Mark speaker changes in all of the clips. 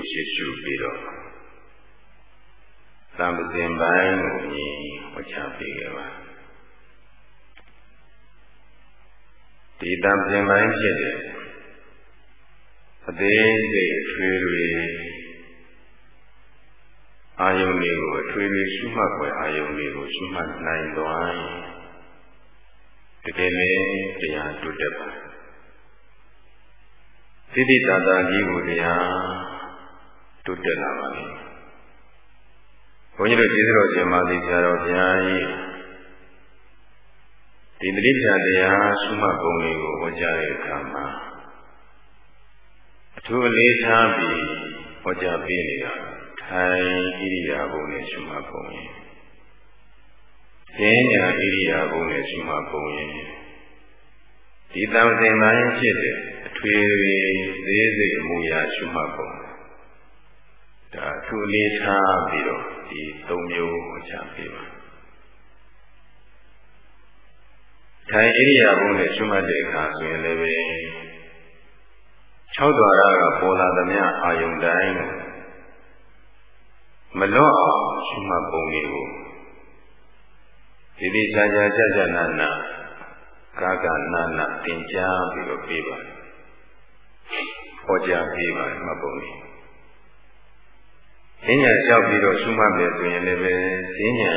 Speaker 1: ရေကိုရှေ့ရှုပြီးတော့သံပစင်ပိုင်းကိုမြင်ဟောကြားပေးခဲ့ပါဒီတံပစင်ပိုင်းဖြစ်တဲ့အသေးစိတ်ထွေးတွေအာယုန်တွေကိုအထွေထွေရှုမှတ်ွယ်အာယုန်တွေကိုရှုမှတ်နိုင်သွားရင်တကယ်လည်းတရားတွေ့တတ်ပါသိတိတာတာကြီးကိုတရား တွေ့တက်လာပါလိမ့်မယ်ဘုန်းကြီးတို့ကျေးဇူးတော်ရှင်မာသီဆရာတော်ဘုရားကြီးဒီတိပ္ပံတရားရှုမှတ်ပုံလေးကိုဟောကြားတဲ့အခါမှာအထူးအလေးထားပြီးဟောကြားပေးနေတာထိုင်ဣရိယာပုနဲ့ရှုမှတ်ပုံရင်ဉာဏ်ညာဣရိယာပုနဲ့ရှုမှတ်ပုံရင်ဒီတံစင်ပိုင်းဖြစ်တဲ့အထွေထွေသေးစိတ်အမူအရာရှုမှတ်ပုံ ဒါအထူးအလေးထားပြီးတော့ဒီ၃မျိုးဟောကြားပေးပါထိုင်ဣရိယာပုနဲ့ရှုမှတ်တဲ့အခါဆိုရင်လည်းပဲ၆ဒွါရကပေါ်လာသမျှအာယုန်တိုင်းမလွတ်အောင်ရှုမှတ်ပုံလေးကိုဒီဒီချာချာကြကြနာနာကာကနာနာသင်ကြားပြီးတော့ပြေးပါဟောကြားပြေးပါမှတ်ပုံလေး ဈဉ္ညာလျှောက်ပြီးတော့ရှုမှတ်တယ်ဆိုရင်လည်းပဲဈဉ္ညာ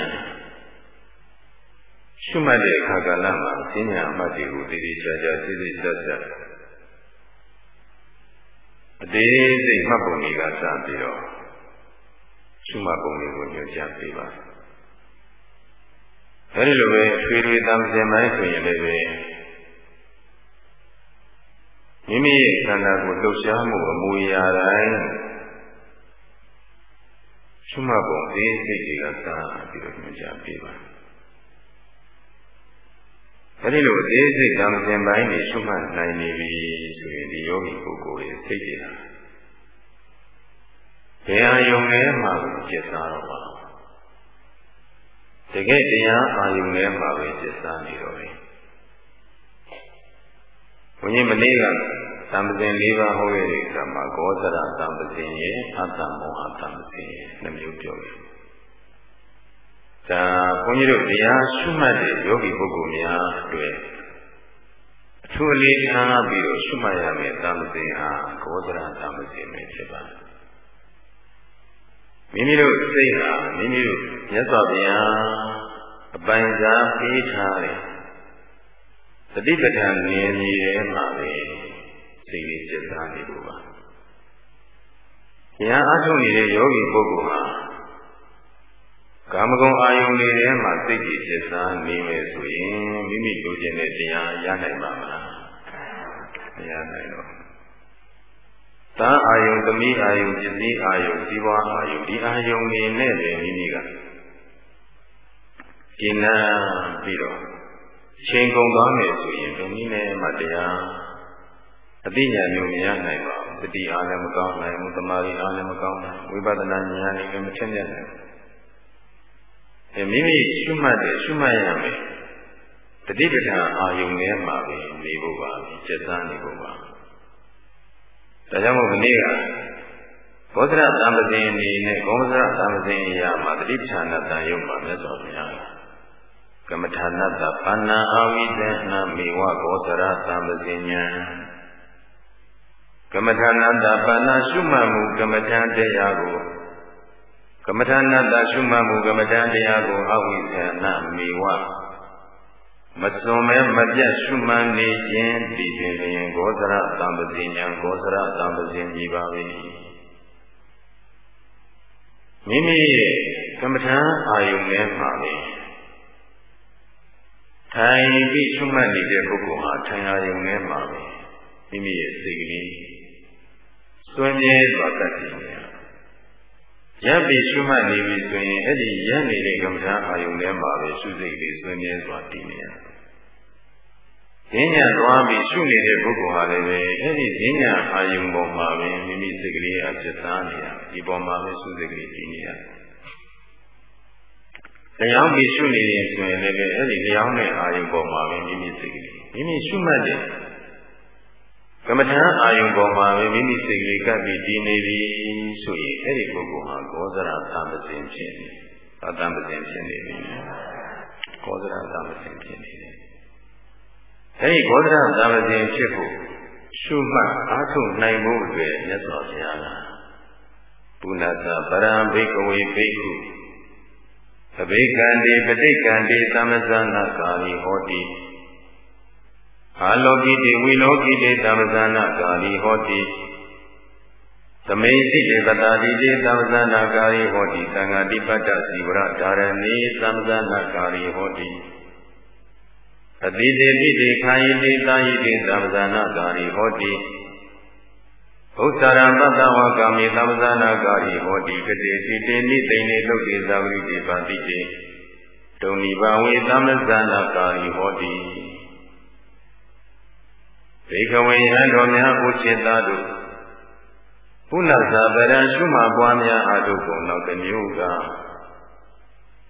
Speaker 1: ရှုမှတ်တဲ့အခါကလည်းမှာဈဉ္ညာအမှတ်တွေကိုတည်တည်ချာချာသိသိဆက်ဆက်အသေးစိတ်မှတ်ပုံတွေကစပြီးတော့ရှုမှတ်ပုံတွေကိုညွှန်ကြားပေးပါအဲဒီလိုပဲထွေထွေတမ်းစင်ပိုင်းဆိုရင်လည်းပဲမိမိရဲ့ခန္ဓာကိုယ်လှုပ်ရှားမှုအမူအရာတိုင်း ရှုမှတ်ပုံအေးစိတ်တွေကသာပြီးတော့ညွှန်ကြားပေးပါအဲဒီလိုအသေးစိတ်တမ်းစင်ပိုင်းတွေရှုမှတ်နိုင်နေပြီဆိုရင်ဒီယောဂီပုဂ္ဂိုလ်ရဲ့စိတ်တွေဟာဘယ်အာယုံလဲမှာကျက်စားတော့ပါတကယ်တရားအာယုံလဲမှာပဲကျက်စားနေတော့တယ်ဘုန်းကြီးမနေ့က သံပစဉ်၄ပါးဟောရတဲ့အခါမှာကောသရသံပစဉ်ရဲ့အတ္တမောဟသံပစဉ်ရဲ့နှမျိုးပြောတယ်ဒါဘုန်းကြီးတို့တရားရှုမှတ်တဲ့ယောဂီပုဂ္ဂိုလ်များအတွက်အထူးအလေးထားပြီးတော့ရှုမှတ်ရမယ်သံပစဉ်ဟာကောသရသံပစဉ်ပဲဖြစ်ပါတယ်မိမိတို့စိတ်ဟာမိမိတို့မြတ်စွာဘုရားအပိုင်စားပေးထားတဲ့တတိပဋ္ဌာန်ဉာဏ်ကြီးထဲမှာပဲ စိတ်လေးစိတ်သားနေလို့ပါ။ဉာဏ်အထုတ်နေတဲ့ယောဂီပုဂ္ဂိုလ်ဟာကာမဂုဏ်အာယုန်တွေထဲမှာစိတ်ကြီးစိတ်သားနေမယ်ဆိုရင်မိမိလိုချင်တဲ့တရားရနိုင်ပါမလား။မရနိုင်တော့သားအာယုံသမီးအာယုံပစ္စည်းအာယုံဇီဝအာယုံဒီအာယုံနေနဲ့ပဲမိမိကကျင့်နာပြီးတော့ချိန်ကုန်သွားမယ်ဆိုရင်ဒီနည်းနဲ့မှတရား အသိဉာဏ်မျိုးမရနိုင်ပါဘူးတတိအားလည်းမကောင်းနိုင်ဘူးတမာရီအားလည်းမကောင်းနိုင်ဝိပဿနာဉာဏ်လည်းမထင်မြတ်နိုင်ဘူးအဲမိမိရှုမှတ်တယ်ရှုမှတ်ရမယ်တတိပဋ္ဌာန်အာယုံထဲမှာပဲနေဖို့ပါစက်သားနေဖို့ပါဒါကြောင့်မို့ဒီနေ့ကဘောဓရသံပဇင်အနေနဲ့ဘောဓရသံပဇင်အရာမှာတတိပဌာဏတန်ရုပ်မှာမြတ်စွာဘုရားကမ္မထာနတပါဏာအာဝိဇ္ဇနာမေဝဘောဓရသံပဇင်ညာ ကမ္မထာနတပါဏာရှုမှတ်မှုကမ္မထာတရားကိုကမ္မထာနတရှုမှတ်မှုကမ္မထာတရားကိုအဝိဇ္ဇနာမေဝမစွန်မဲမပြတ်ရှုမှန်နေခြင်းဒီပင်လျင်ဂောဇရသံပဇိညာဂောဇရသံပဇင်ကြီးပါပဲမိမိရဲ့ကမ္မထာအာယုန်ထဲမှာပဲထိုင်ပြီးရှုမှတ်နေတဲ့ပုဂ္ဂိုလ်ဟာထိုင်အာယုန်ထဲမှာပဲမိမိရဲ့စိတ်ကလေး စွန့်မြဲစွာတတ်တယ်ရပ်ပြီးရှုမှတ်နေပြီဆိုရင်အဲ့ဒီရပ်နေတဲ့ကမ္မထာအာယုန်ထဲမှာပဲရှုစိတ်လေးစွန့်မြဲစွာတည်နေရတယ်ဈဉ္ညာသွားပြီးရှုနေတဲ့ပုဂ္ဂိုလ်ဟာလည်းပဲအဲ့ဒီဈဉ္ညာအာယုံပေါ်မှာပဲမိမိစိတ်ကလေးအဖြစ်သားနေရဒီပေါ်မှာပဲရှုစိတ်ကလေးတည်နေရတရားပြီးရှုနေရင်ဆိုရင်လည်းအဲ့ဒီတရားနဲ့အာယုံပေါ်မှာပဲမိမိစိတ်ကလေးမိမိရှုမှတ်တယ် ကမ္မထာအာယုံပေါ်မှာပဲမိမိစိတ်ကလေးကပ်ပြီးတည်နေပြီဆိုရင်အဲ့ဒီပုဂ္ဂိုလ်ဟာကောဇရာသံပစဉ်ဖြစ်နေအတံပစဉ်ဖြစ်နေပြီကောဇရာသံပစဉ်ဖြစ်နေတယ်အဲ့ဒီကောဇရာသံပစဉ်ဖြစ်ဖို့ရှုမှတ်အားထုတ်နိုင်ဖို့အတွက်မြတ်စွာဘုရားကပုဏ္ဏသပရံဘိကဝေဘိက္ခုအဘိကံတိပဋိကံတိသမဇာနာကာရိဟောတိ အာလောကိတိဝိလောကိတိသမဇာနာကာရိဟောတိသမေသိတေပတာတိတိသမဇာနာကာရိဟောတိသံဃာတိပတ္တစီဝရဓာရဏီသမဇာနာကာရိဟောတိအတိတေတိတေခာယိတိသာယိတိသမဇာနာကာရိဟောတိဘုသရံပတ္တဝကာမိသမဇာနာကာရိဟောတိကတိတိတေနိသိနေလုတ်တိသဝိတိပါတိတေဒုံနိဘာဝေသမဇာနာကာရိဟောတိ ဘေကဝေယံတော်များဥจิตသားတို့ပုဏ္ဏဇာပရံရှုမှပွားများအထုကုန်နောက်တစ်မျိုးက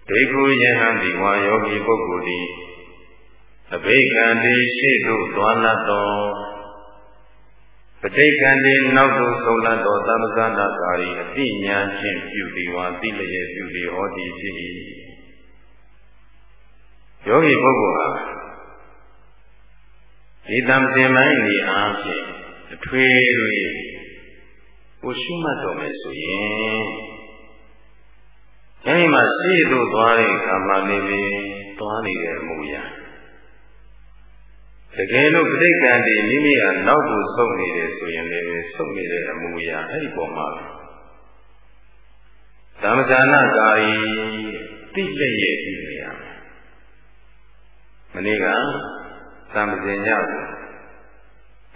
Speaker 1: ဒေခုယဟံဒီဝါယောဂီပုဂ္ဂိုလ်သည်အဘိကံတိရှိသို့သွားလတ်တော်ပဋိကံတိနောက်သို့ဆုံးလတ်တော်သမဇာနာကာရီအတိညာဖြင့်ပြုသည်ဝါသိလျက်ပြုသည်ဟောသည်ဖြစ်၏ယောဂီပုဂ္ဂိုလ်ဟာ ဒီတံစင်မိုင်းဒီအားဖြင့်အထွေတွေကိုရှုမှတ်တော်မယ်ဆိုရင်အဲဒီမှာရှိသို့သွားတဲ့အခါမှာနေပြီးသွားနေတဲ့အမူအရာတကယ်လို့ပြိဋ္ဌာန်ဒီမိမိကနောက်ကိုဆုတ်နေတယ်ဆိုရင်လည်းဆုတ်နေတဲ့အမူအရာအဲ့ဒီပေါ်မှာသမဇာနာကာယီတိလျက်ရဲ့ပြီးနေရမယ်မနေ့က သံပင်ညကို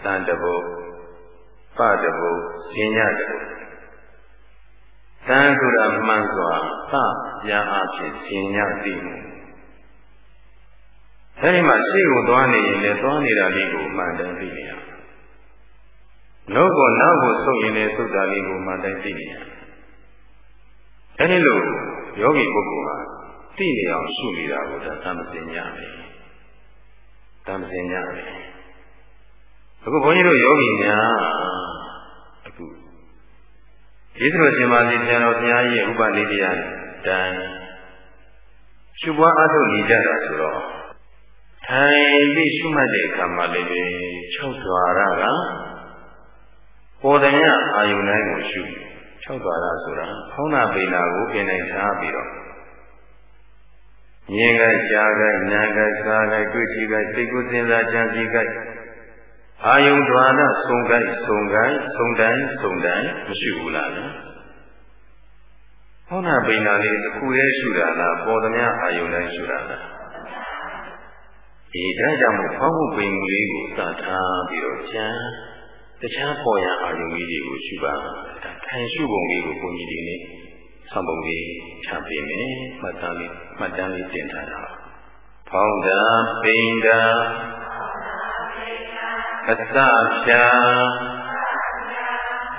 Speaker 1: သံတဘုပတဘုရှင်ညတဘုသံဆိုတာမှန်စွာသပြန်အဖြစ်ရှင်ညသိမှုအဲဒီမှာရှေ့ကိုသွားနေရင်လည်းသွားနေတာလေးကိုမှန်တယ်သိနေရနောက်ကိုနောက်ကိုဆုတ်ရင်လည်းဆုတ်တာလေးကိုမှန်တယ်သိနေရအဲဒီလိုယောဂီပုဂ္ဂိုလ်ဟာသိနေအောင်ရှုနေတာကိုဒါသမစင်ညမ ယ်သမစင်ညမယ်အခုဘုန်းကြီးတို့ယောဂီများအခုယေသရောရှင်မာသီဆရာတော်ဘုရားကြီးရဲ့ဥပနိဒေယတိုင်းရှုပွားအားထုတ်နေကြတာဆိုတော့ထိုင်ပြီးရှုမှတ်တဲ့အခါမှာလည်းပဲ6ဓာရကပေါ်တယ်ရအာယုန်တိုင်းကိုရှု6ဓာရဆိုတာဖောင်းနာပိနာကိုပြင်နိုင်ထားပြီးတော့ မြင်ကကြားကနာကစားကတွေ့ကြည့်ကစိတ်ကိုစဉ်းစားကြံစည်ကအာယုန်ဓာရဆုံကဆုံကဆုံတိုင်းဆုံတိုင်းမရှိဘူးလားဖောင်းနာပိနာလေးတစ်ခုတည်းရှုတာလားပေါ်တယ်ရအာယုန်တိုင်းရှုတာလားဒီဒါကြောင့်မို့ဖောင်းမှုပင်လေးကိုစထားပြီးတော့ကျန်တခြားပေါ်ရန်အာယုံကြီးတွေကိုရှုပါဒါထိုင်ရှုပုံလေးကိုဘုန်းကြီးဒီနေ့ဆောင်းပုံလေးချပေးမယ်မှတ်တမ်းလေး မှတ်တမ်းလေးတင်ထားတာဖောင်းတာပိန်တာအစဖြာ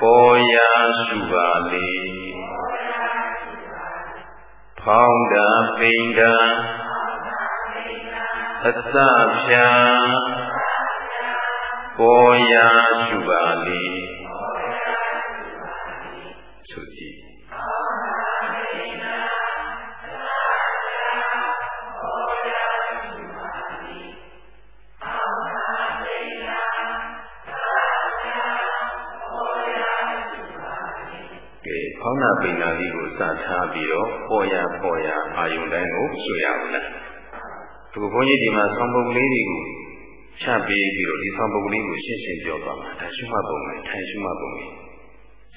Speaker 1: ပေါ်ရရှုပါလေဖောင်းတာပိန်တာအစဖြာပေါ်ရာရှုပါလေ ထားပြီးတော့ပေါ်ရပေါ်ရအာယုန်တိုင်းကိုဆွရအောင်လားသူဘုန်းကြီးဒီမှာဆောင်းပုံလေးတွေကိုချပေးပြီးတော့ဒီဆောင်းပုံလေးကိုရှင်းရှင်းပြောပါမှာဒါရှုမှတ်ပုံပဲထိုင်ရှုမှတ်ပုံပဲ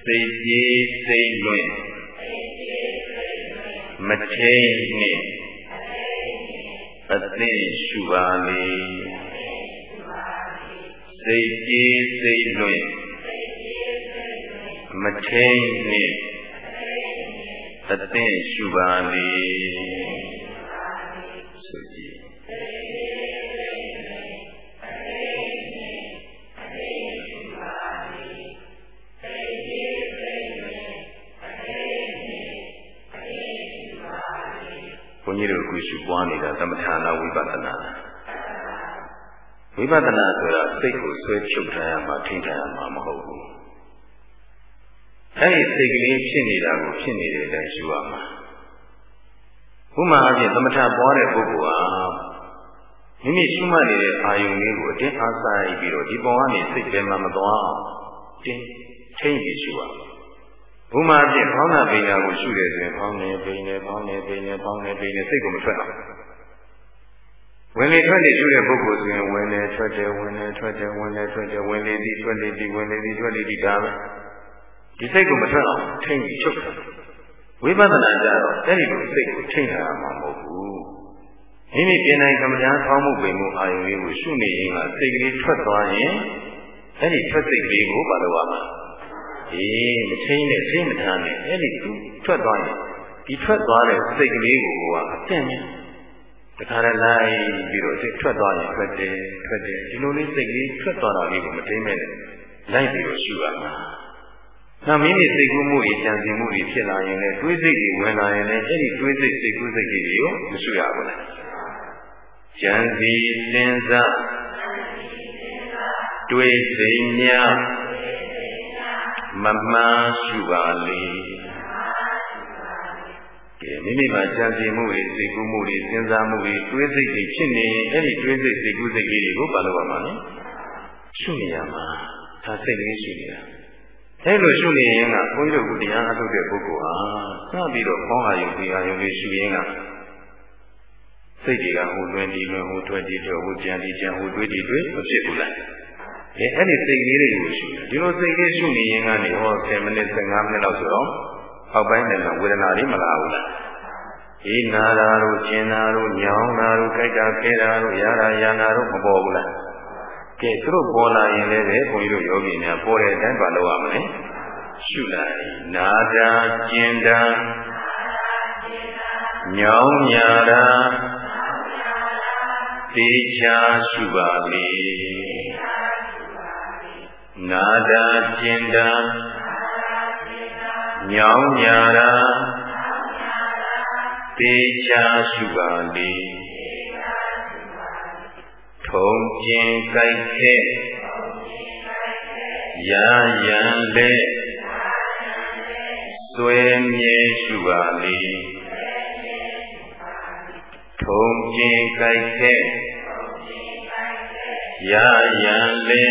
Speaker 1: စိတ်ပြေးစိတ်လွင်မထိန်နှင့်အသိရှုပါလေစိတ်ပြေးစိတ်လွင်မထိန်နှင့် အသိရှုပါလေဆိုကြည့်ဘုုန်းကြီးတို့အခုရှုပွားနေတာသမထနာဝိပဿနာဝိပဿနာဆိုတာစိတ်ကိုဆွဲချုပ်ထားရမှာထိထားရမှာမဟုတ်ဘူး အဲ့ဒီစိတ်ကလေးဖြစ်နေတာကိုဖြစ်နေတဲ့အတိုင်းရှုရမှာဥမာအပြင်သမထပွားတဲ့ပုဂ္ဂိုလ်ဟာမိမိရှုမှတ်နေတဲ့အာယုံလေးကိုအတင်းအားဆိုင်ပြီးတော့ဒီပေါ်ကနေစိတ်ပဲမှမသွားအောင်တင်းထိမ့်ပြီးရှုရမှာဘုမာအဖြစ်ဖောင်းတာပိညာကိုရှုတယ်ဆိုရင်ဖောင်းနေပိနေဖောင်းနေပိနေဖောင်းနေပိနေစိတ်ကိုမထွက်အောင်ဝင်လေထွက်လေရှုတဲ့ပုဂ္ဂိုလ်ဆိုရင်ဝင်လေထွက်တယ်ဝင်လေထွက်တယ်ဝင်လေထွက်တယ်ဝင်လေသည်ထွက်လေသည်ဝင်လေသည်ထွက်လေသည်ဒါပဲ ဒီစိတ်ကိုမထွက်အောင်ထိမ့်ပြီးချုပ်တယ်ဝိပဿနာကြတော့အဲ့ဒီလိုစိတ်ကိုထိမ့်ထားမှာမဟုတ်ဘူးမိမိပြင်နိုင်ကမ္မဋ္ဌာန်းဖောင်းမှုပင်မှုအာယုံလေးကိုရှုနေရင်ကစိတ်ကလေးထွက်သွားရင်အဲ့ဒီထွက်စိတ်ကလေးကိုမလုပ်ရမှာအေးမချင်းနဲ့ချင်းမထားနဲ့အဲ့ဒီသူထွက်သွားရင်ဒီထွက်သွားတဲ့စိတ်ကလေးကိုကအပြည့်နဲ့တခါတည်းလိုက်ပြီးတော့စိတ်ထွက်သွားရင်ထွက်တယ်ထွက်တယ်ဒီလိုလေးစိတ်ကလေးထွက်သွားတာလေးကိုမသိမဲ့လိုက်ပြီးတော့ရှုရမှာ နောက်မိမိစိတ်ကူးမှုတွေကြံစည်မှုတွေဖြစ်လာရင်လည်းတွေးစိတ်တွေဝင်လာရင်လည်းအဲ့ဒီတွေးစိတ်စိတ်ကူးစိတ်တွေကိုမရှုရဘူးလားကြံစည်စဉ်းစားတွေးစိတ်များမမှန်ရှုပါလေကဲမိမိမှာကြံစည်မှုတွေစိတ်ကူးမှုတွေစဉ်းစားမှုတွေတွေးစိတ်တွေဖြစ်နေရင်အဲ့ဒီတွေးစိတ်စိတ်ကူးစိတ်လေးတွေကိုဘာလို့ရမှာလဲရှုနေရမှာဒါစိတ်ကလေးရှုနေတာ အဲလိုရှုနေရင်ကဘုန်းကြီးတို့ကတရားအထုတ်တဲ့ပုဂ္ဂိုလ်ဟာစပြီးတော့ပေါင်းအာယုံတရားယုံလေးရှုရင်ကစိတ်တွေကဟိုလွင်ဒီလွင်ဟိုထွက်ဒီထွက်ဟိုကြံဒီကြံဟိုတွေးဒီတွေးမဖြစ်ဘူးလားအဲအဲ့ဒီစိတ်ကလေးတွေကိုရှုတယ်ဒီလိုစိတ်ကလေးရှုနေရင်ကနေဟော10မိနစ်15မိနစ်လောက်ဆိုတော့အောက်ပိုင်းနဲ့ဝေဒနာတွေမလာဘူးလားအေးနာတာတို့ကျင်တာတို့ညောင်းတာတို့ကြိုက်တာခဲတာတို့ရတာရနာတို့မပေါ်ဘူးလား ကဲသူတို့ပေါ်လာရင်လည်းပဲဘုန်းကြီးတို့ယောဂီများပေါ်တဲ့အတိုင်းပါလုပ်ရမလဲရှုလိုက်နာတာကျင်တာညောင်းညာတာတေချာရှုပါလေနာတာကျင်တာညောင်းညာတာတေချာရှုပါလေ ထုံကျင်ကြိုက်ခဲ့ရာယံလေသွေမြေရှုပါလေထုံကျင်ကြိုက်ခဲ့ရာယံလေ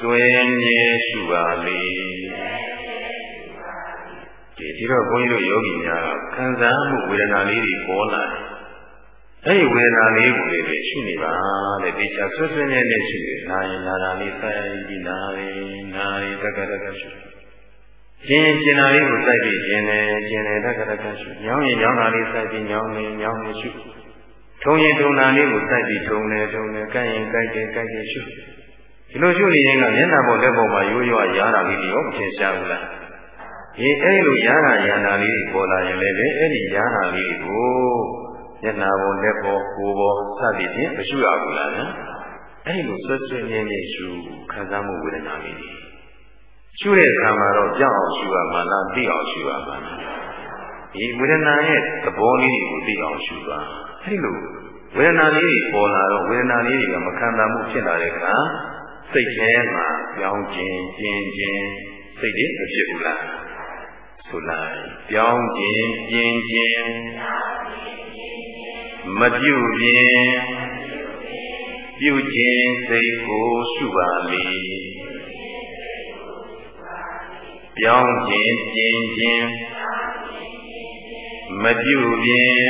Speaker 1: သွေမြေရှုပါလေဒီဒီတော့ဘုန်းကြီးတို့ယောဂီများခံစားမှုဝေဒနာလေးတွေပေါ်လာတယ် အဲ့ဒီဝေဒနာလေးကိုလည်းပဲရှုနေပါတဲ့ဒီချာဆွဆွနဲ့နဲ့ရှုနေနာရင်နာတာလေးစိုက်ပြီးနာရင်နာရင်တက္ကတက္ကရှုကျင်ကျင်နာလေးကိုစိုက်ပြီးကျင်တယ်ကျင်တယ်တက္ကတက္ကရှုညောင်းရင်ညောင်းတာလေးစိုက်ပြီးညောင်းနေညောင်းနေရှုထုံရင်ထုံတာလေးကိုစိုက်ပြီးထုံတယ်ထုံတယ်ကိုက်ရင်ကိုက်တယ်ကိုက်တယ်ရှုဒီလိုရှုနေရင်ကမျက်နှာပေါ်လက်ပေါ်မှာရိုးရိုးရားတာလေးတွေရောမထင်ရှားဘူးလားဒီအဲ့လိုရားတာရန္တာလေးတွေပေါ်လာရင်လည်းအဲ့ဒီရားတာလေးကို မျက်နှာပေါ်လက်ပေါ်ကိုယ်ပေါ်စသည်ဖြင့်မရှုရဘူးလားနော်အဲ့လိုဆွဆွမြဲမြဲရှုခံစားမှုဝေဒနာလေးတွေရှုတဲ့အခါမှာတော့ကြောက်အောင်ရှုရမှာလားသိအောင်ရှုရမှာလားဒီဝေဒနာရဲ့သဘောလေးကိုသိအောင်ရှုပါအဲ့လိုဝေဒနာလေးတွေပေါ်လာတော့ဝေဒနာလေးတွေကမခံစားမှုဖြစ်လာတဲ့အခါစိတ်ထဲမှာပြောင်းခြင်းကျင်ခြင်းစိတ်တွေမဖြစ်ဘူးလားဆိုလိုက်ပြောင်းခြင်းကျင်ခြင်း မပြုပြင်ပြုခြင်းစိတ်ကိုရှုပါလေပြောင်းခြင်းပြင်ခြင်းမပြုပြင်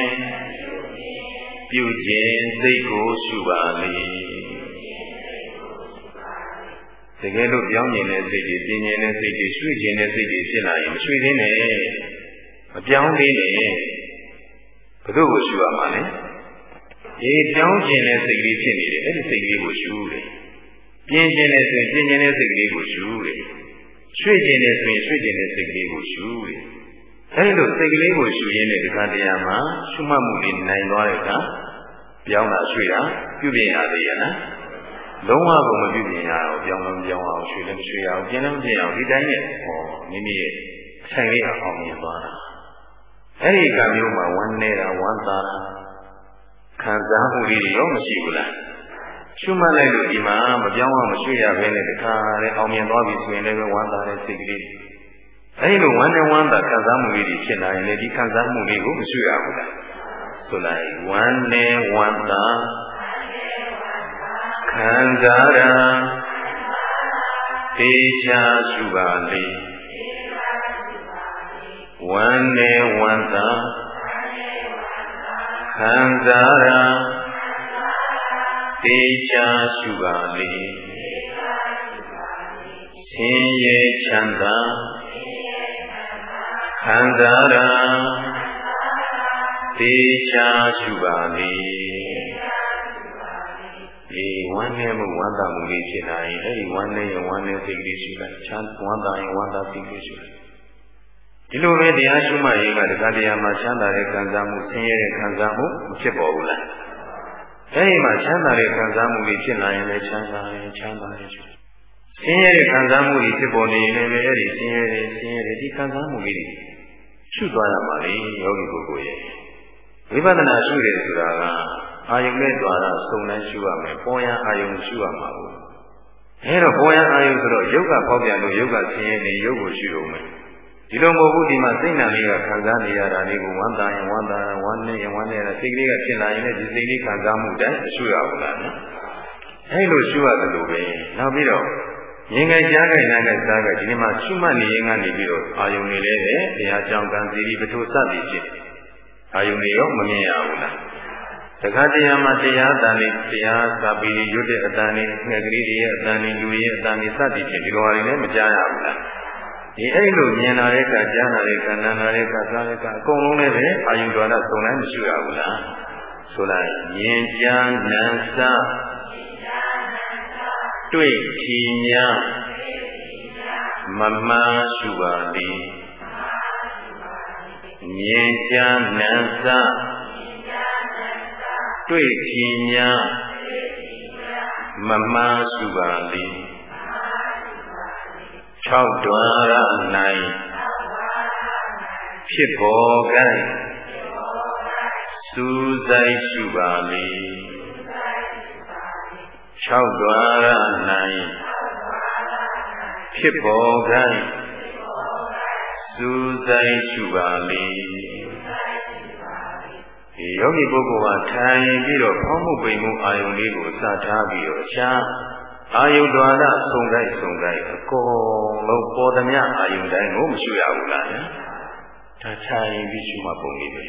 Speaker 1: ပြုခြင်းစိတ်ကိုရှုပါလေတကယ်လို့ပြောင်းကျင်တဲ့စိတ်တွေပြင်ကျင်တဲ့စိတ်တွေရွှေ့ကျင်တဲ့စိတ်တွေဖြစ်လာရင်မရွှေ့သေးနဲ့မပြောင်းသေးနဲ့ ဘယ်သူ့ကိုရှုရမှာလဲအေးပြောင်းကျင်တဲ့စိတ်ကလေးဖြစ်နေတယ်အဲ့ဒီစိတ်ကလေးကိုရှုတယ်ပြင်းကျင်တဲ့ဆိုရင်ပြင်းကျင်တဲ့စိတ်ကလေးကိုရှုတယ်ရွှေ့ကျင်တဲ့ဆိုရင်ရွှေ့ကျင်တဲ့စိတ်ကလေးကိုရှုတယ်အဲ့လိုစိတ်ကလေးကိုရှုရင်းနဲ့ဒီကတရားမှာရှုမှတ်မှုလေးနိုင်သွားတဲ့အခါပြောင်းတာရွှေ့တာပြုပြင်ရသေးရဲ့နော်လုံးဝကိုမပြုပြင်ရအောင်ပြောင်းလို့ပြောင်းအောင်ရွှေ့လည်းမရွှေ့အောင်ပြင်လည်းမပြင်အောင်ဒီတိုင်းနဲ့ဟောမိမိရဲ့အဆိုင်လေးအောင်မြင်သွားတာ အဲ့ဒီကမျိုးမှာဝမ်းနေတာဝမ်းသာတာခံစားမှုတွေရောမရှိဘူးလားရှုမှတ်လိုက်လို့ဒီမှာမပြောင်းအောင်မရွှေ့ရဘဲနဲ့တခါလေအောင်မြင်သွားပြီဆိုရင်လည်းဝမ်းသာတဲ့စိတ်ကလေးအဲဒီလိုဝမ်းနဲ့ဝမ်းသာခံစားမှုလေးတွေဖြစ်လာရင်လည်းဒီခံစားမှုလေးကိုမရွှေ့ရဘူးလားဆိုလိုက်ဝမ်းနဲ့ဝမ်းသာခံစားရာတေချာစုပါလေ ဝမ်းနဲ့ဝမ်းသာခံစားရာတေချာစုပါလေဆင်းရဲချမ်းသာခံစားရာတေချာစုပါလေဒီဝမ်းနဲ့မှုဝမ်းသာမှုလေးဖြစ်လာရင်အဲ့ဒီဝမ်းနဲ့ရင်ဝမ်းနဲ့စိတ်ကလေးရှိလိုက်ချမ်းဝမ်းသာရင်ဝမ်းသာစိတ်ကလေးရှိလိုက် ဒီလိုပဲတရားရှိမှရေးကတခါတရားမှာချမ်းသာတဲ့ခံစားမှုဆင်းရဲတဲ့ခံစားမှုမဖြစ်ပေါ်ဘူးလားအဲဒီမှာချမ်းသာတဲ့ခံစားမှုတွေဖြစ်လာရင်လည်းချမ်းသာတယ်ချမ်းသာတယ်ဆင်းရဲတဲ့ခံစားမှုတွေဖြစ်ပေါ်နေရင်လည်းအဲဒီဆင်းရဲတဲ့ဆင်းရဲတဲ့ဒီခံစားမှုလေးတွေရှုသွားရမှာလေယောဂီပုဂ္ဂိုလ်ရဲ့ဝိပဿနာရှုတယ်ဆိုတာကအာယုန်နဲ့တွာရစုံတိုင်းရှုရမယ်ပေါ်ရန်အာယုန်ရှုရမှာဘူးအဲတော့ပေါ်ရန်အာယုန်ဆိုတော့ယုတ်ကပေါက်ပြန်လို့ယုတ်ကဆင်းရဲနေယုတ်ကိုရှုရုံပဲ ဒီလိုမဟုတ်ဘူးဒီမှာစိတ်နာလေးကခံစားနေရတာလေးကိုဝမ်းသာရင်ဝမ်းသာဝမ်းနေရင်ဝမ်းနေတာစိတ်ကလေးကဖြစ်လာရင်လည်းဒီစိတ်လေးခံစားမှုတိုင်းရှုရဘူးလားနော်အဲလိုရှုရတယ်လို့ပဲနောက်ပြီးတော့ငင်ငယ်ကြားကြိုင်နာကစားကဒီနေ့မှာရှုမှတ်နေရင်ကနေပြီးတော့အာယုန်နေလဲပဲတရားကြောင့်ကံစီရီပထိုစသည်ဖြစ်အာယုန်နေရောမမြင်ရဘူးလားတခါတရံမှာတရားတန်လေးတရားစာပေရွတ်တဲ့အတန်လေးငှက်ကလေးတွေရဲ့အတန်လေးလူရဲ့အတန်လေးစသည်ဖြစ်ဒီလိုဟာတွေလည်းမကြားရဘူးလား ဒီအဲ့လိုမြင်လာတဲ့ကကြားလာတဲ့ကနာလာတဲ့ကစားတဲ့ကအကုန်လုံးလည်းပဲအာယုဒေါရစုံတိုင်းမရှိရဘူးလားဆိုလိုက်မြင်ကြနံစတွေ့ထီညာမမရှုပါလေမြင်ကြနံစတွေ့ထီညာမမရှုပါလေ ၆တွာရ၌ဖြစ်ပေါ်ကဲ့စူးစိုက်ရှုပါလေ၆တွာရ၌ဖြစ်ပေါ်ကဲ့စူးစိုက်ရှုပါလေဒီယောဂီပုဂ္ဂိုလ်ဟာထိုင်ပြီးတော့ဖောင်းမှုပိန်မှုအာယုန်လေးကိုစထားပြီးတော့ရှား အာယုဒွါရဆုံကြိုက်ဆုံကြိုက်အကုန်လုံးပေါ်သမျှအာယုတိုင်းကိုမရှုရဘူးလားညာဒါထိုင်ပြီးရှုမှပုံလေးပဲ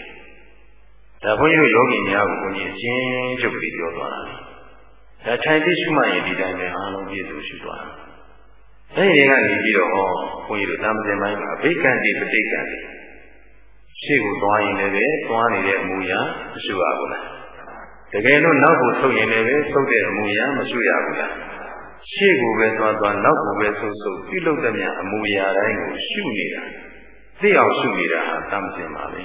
Speaker 1: ဒါဘုန်းကြီးတို့ယောဂီများကိုဘုန်းကြီးအချင်းချုပ်ပြီးပြောသွားတာဒါထိုင်ပြီးရှုမှရင်ဒီတိုင်းပဲအားလုံးပြည့်စုံရှုသွားတယ်အဲဒီကနေပြီးတော့ဘုန်းကြီးတို့သာမစဉ်ပိုင်းမှာဘိက္ခန္တိပဋိက္ခန္တိရှေ့ကိုသွားရင်လည်းပဲသွားနေတဲ့အမူအရာမရှုရဘူးလားတကယ်လို့နောက်ကိုဆုတ်ရင်လည်းပဲဆုတ်တဲ့အမူအရာမရှုရဘူးလား ရှေ့ကိုပဲသွားသွားနောက်ကိုပဲဆုပ်ဆုပ်ပြုလုပ်တဲ့မြအမူအရာတိုင်းကိုရှုနေတာသိအောင်ရှုနေတာဟာတမ်းစင်ပါပဲ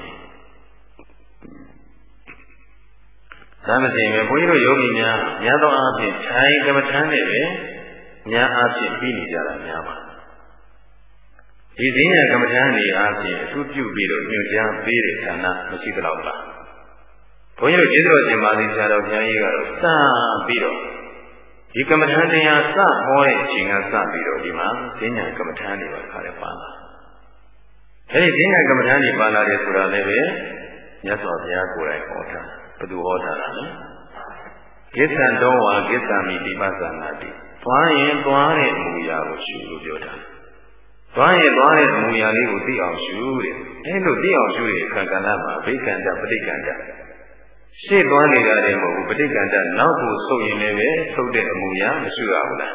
Speaker 1: တမ်းစင်ပဲဘုန်းကြီးတို့ယောဂီများများသောအားဖြင့်ထိုင်ကမ္မထမ်းနဲ့ပဲများအားဖြင့်ပြီးနေကြတာများပါဒီဈဉ္ညာကမ္မထမ်းနေအားဖြင့်အထူးပြုပြီးတော့ညွှန်ကြားပေးတဲ့ဌာနမရှိသလောက်ပါဘုန်းကြီးတို့ကျေးဇူးတော်ရှင်ပါသည်ဆရာတော်ဘုရားကြီးကတော့စပြီးတော့ ဒီကမ္မထာတရားစဟောတဲ့အချိန်ကစပြီးတော့ဒီမှာဈဉ္ညာကမ္မထာတွေပါခါရပါလာအဲဒီဈဉ္ညာကမ္မထာတွေပါလာတယ်ဆိုတာလည်းပဲမြတ်စွာဘုရားကိုယ်တိုင်ဟောတာဘယ်သူဟောတာလဲကိစ္ဆံတော်ဝါကိစ္ဆံမိတိပသနာတိသွားရင်သွားတဲ့အမူအရာကိုရှုလို့ပြောတာသွားရင်သွားတဲ့အမူအရာလေးကိုသိအောင်ရှုတဲ့အဲလိုသိအောင်ရှုတဲ့အခါကဏ္ဍမှာဗိက္ခန္တပဋိက္ခန္တ ရှေ့သွားနေတာလည်းမဟုတ်ဘူးပဋိက္ခန္တနောက်ကိုဆုပ်ရင်လည်းပဲဆုပ်တဲ့အမူအရာမရှိရဘူးလား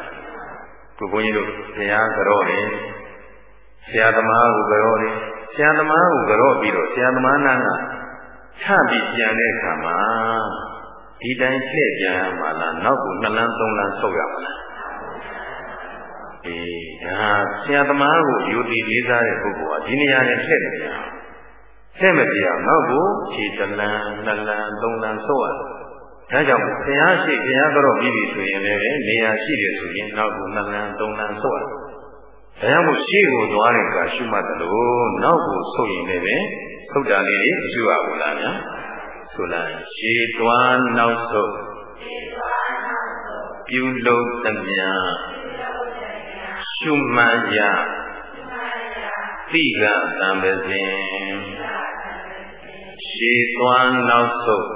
Speaker 1: ခုဘုန်းကြီးတို့ဘုရားကြောတယ်ဆရာသမားကိုကြောတယ်ဆရာသမားကိုကြောပြီးတော့ဆရာသမားနာကချပြီးပြန်တဲ့အခါမှာဒီတိုင်းလှည့်ပြန်ရမှာလားနောက်ကိုနှစ်လမ်းသုံးလမ်းဆုပ်ရမှာလားအေးဒါဆရာသမားကိုယူတည်လေးစားတဲ့ပုဂ္ဂိုလ်ဟာဒီနေရာနဲ့လှည့်နေကြအောင် တဲ့မပြေအောင်နောက်ကိုခြေတလန်းနှစ်လန်းသုံးလန်းဆုပ်ရတယ်။ဒါကြောင့်ဘုရားရှိဘုရားတော်ပြီးပြီဆိုရင်လည်းနေရာရှိတယ်ဆိုရင်နောက်ကိုနှစ်လန်းသုံးလန်းဆုပ်ရတယ်။ဒါကြောင့်မို့ရှေ့ကိုသွားတဲ့အခါရှုမှတ်တယ်လို့နောက်ကိုဆုပ်ရင်လည်းဆုဆုတ်တာလေးတွေမရှိပါဘူးလားဗျာဆိုလိုက်ရှေးသွားနောက်ဆုတ်ပြုလုပ်သမျှရှုမှတ်ရသိကတံပစဉ် ရှေးသွားနောက်ဆုတ်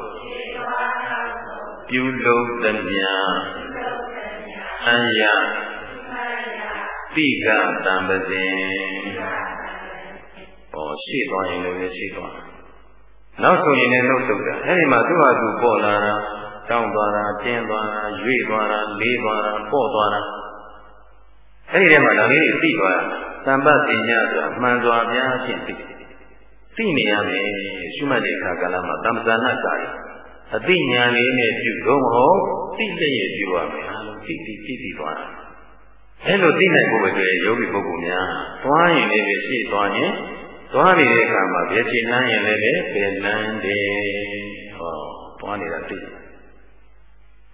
Speaker 1: ပြုလုပ်သမျှအံရတိကတံပစဉ်ဟောရှိသွားရင်လည်းရှိသွားနောက်ဆိုရင်လည်းနှုတ်ဆုတ်တာအဲဒီမှာသူ့ဟာသူပေါ်လာတာတောင်းသွားတာတင်းသွားတာရွေ့သွားတာလေးသွားတာပေါ့သွားတာအဲဒီထဲမှာဒါလေးတွေသိသွားတာတမ္ပပညာဆိုတာမှန်စွာပြားချင်းသိ သိနေရမယ်ရှုမှတ်တဲ့အခါကလည်းမှာတမ္ပဇာနာကာရီအသိဉာဏ်လေးနဲ့ပြုတော့မဟုတ်သိတဲ့ရပြုရမယ်အားလုံးသိသိသိသိသွားတာအဲလိုသိနိုင်ဖို့ပဲယောဂီပုဂ္ဂိုလ်များသွားရင်လည်းရှိသွားရင်သွားနေတဲ့အခါမှာဘယ်ချိန်လမ်းရင်လည်းဘယ်လမ်းတယ်ဟောသွားနေတာသိ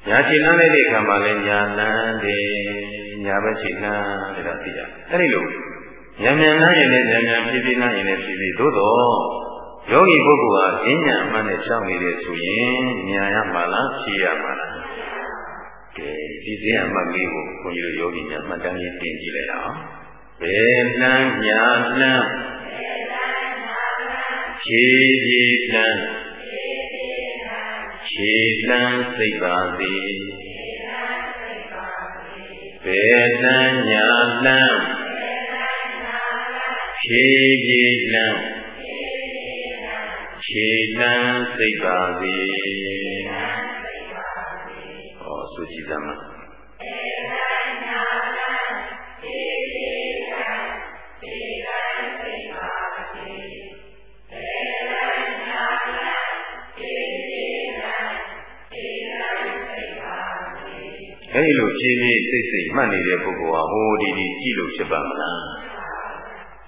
Speaker 1: ညာချိန်လမ်းတဲ့အခါမှာလည်းညာလမ်းတယ်ညာဘက်ချိန်လမ်းတယ်တော့သိရအဲဒီလို ဉာဏ်ဉာဏ်လမ်းရင်လည်းဉာဏ်ဉာဏ်ဖြည်းဖြည်းလမ်းရင်လည်းဖြည်းဖြည်းသို့တော့ယောဂီပုဂ္ဂိုလ်ဟာဉာဏ်ဉာဏ်အမှန်နဲ့ရှောင်နေတယ်ဆိုရင်ဉာဏ်ရမှာလားဖြည့်ရမှာလားကဲဒီစင်းအမှတ်လေးကိုခွန်ကြီးတို့ယောဂီများမှတ်တမ်းရေးတင်ကြည့်လိုက်အောင်ဘယ်လမ်းညာလမ်းဖြည်းဖြည်းလမ်းဖြည်းလမ်းစိတ်ပါစေဘယ်လမ်းညာလမ်း ဖြည်းဖြည်းလမ်းဖြည်းလမ်းစိတ်ပါစေဟောဆိုကြည့်သမှာအဲဒီလိုဖြည်းဖြည်းစိတ်စိတ်မှတ်နေတဲ့ပုဂ္ဂိုလ်ဟာဟိုဒီဒီကြည့်လို့ဖြစ်ပါမလား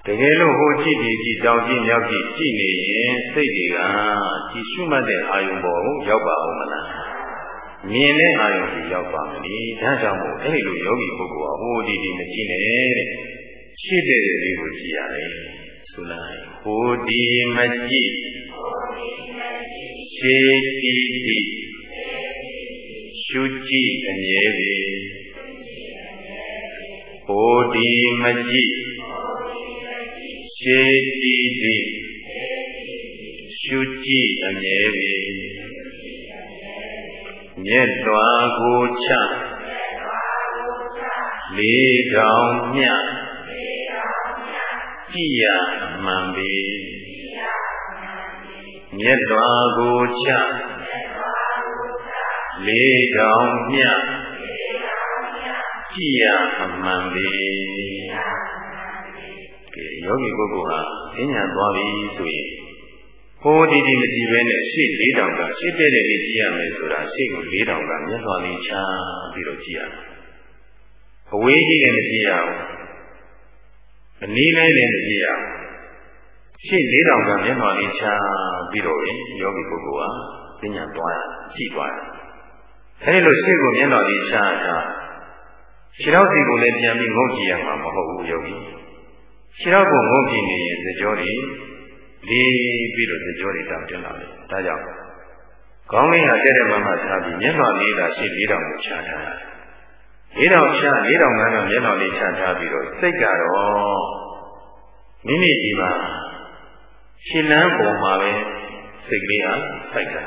Speaker 1: တကယ်လို့ဟိုကြည့်ဒီကြည့်တောင်ကြည့်မြောက်ကြည့်ကြည့်နေရင်စိတ်တွေကကြည်ရှုမှတ်တဲ့အာယုံပေါ်ကိုရောက်ပါဦးမလားမြင်တဲ့အာယုံကိုရောက်ပါမလို့ဒါကြောင့်မို့အဲဒီလိုယောဂီပုဂ္ဂိုလ်ဟာဟိုဒီဒီမကြည့်နဲ့တဲ့ရှိတဲ့လေးကိုကြည့်ရတယ်ဆိုလိုက်ဟိုဒီမကြည့်ရှိတိတိရှုကြည့်အမြဲပေဟိုဒီမကြည့် ရှေတိတိရှုကြည့်အမြဲပေမြက်လွာကိုချလေးတောင်မြကြည့်ရမှန်ပေမြက်လွာကိုချလေးတောင်မြကြည့်ရအမှန်ပေ ကဲယောဂီပုဂ္ဂိုလ်ဟာဉာဏ်သွားပြီဆိုရင်ဟိုဒီဒီမကြည့်ပဲနဲ့ရှေ့လေးတောင်ကရှေ့တဲ့တဲ့လေးကြည့်ရမယ်ဆိုတာရှေ့ကိုလေးတောင်ကမျက်တော်လေးချပြီးတော့ကြည့်ရမယ်အဝေးကြီးလည်းမကြည့်ရဘူးအနည်းလေးလည်းမကြည့်ရဘူးရှေ့လေးတောင်ကမျက်တော်လေးချပြီးတော့ယောဂီပုဂ္ဂိုလ်ဟာဉာဏ်သွားရကြည့်သွားတယ်အဲဒီလိုရှေ့ကိုမျက်တော်လေးချတာခြေထောက်စီကိုလည်းပြန်ပြီးငုံကြည့်ရမှာမဟုတ်ဘူးယောဂီ ခြေထောက်ကိုငုံကြည့်နေရင်သကြောတွေလေးပြီးတော့သကြောတွေတောင်တင်လာတယ်ဒါကြောင့်ခေါင်းလေးဟာတဲ့တဲ့မှမှထားပြီးမျက်နှာလေးသာရှေ့လေးတောင်ကိုချထားတာလေးတောင်ချလေးတောင်ကန်းတော့မျက်နှာလေးချထားပြီးတော့စိတ်ကတော့မိမိဒီမှာရှင်းလန်းပုံမှာပဲစိတ်ကလေးဟာစိုက်တာ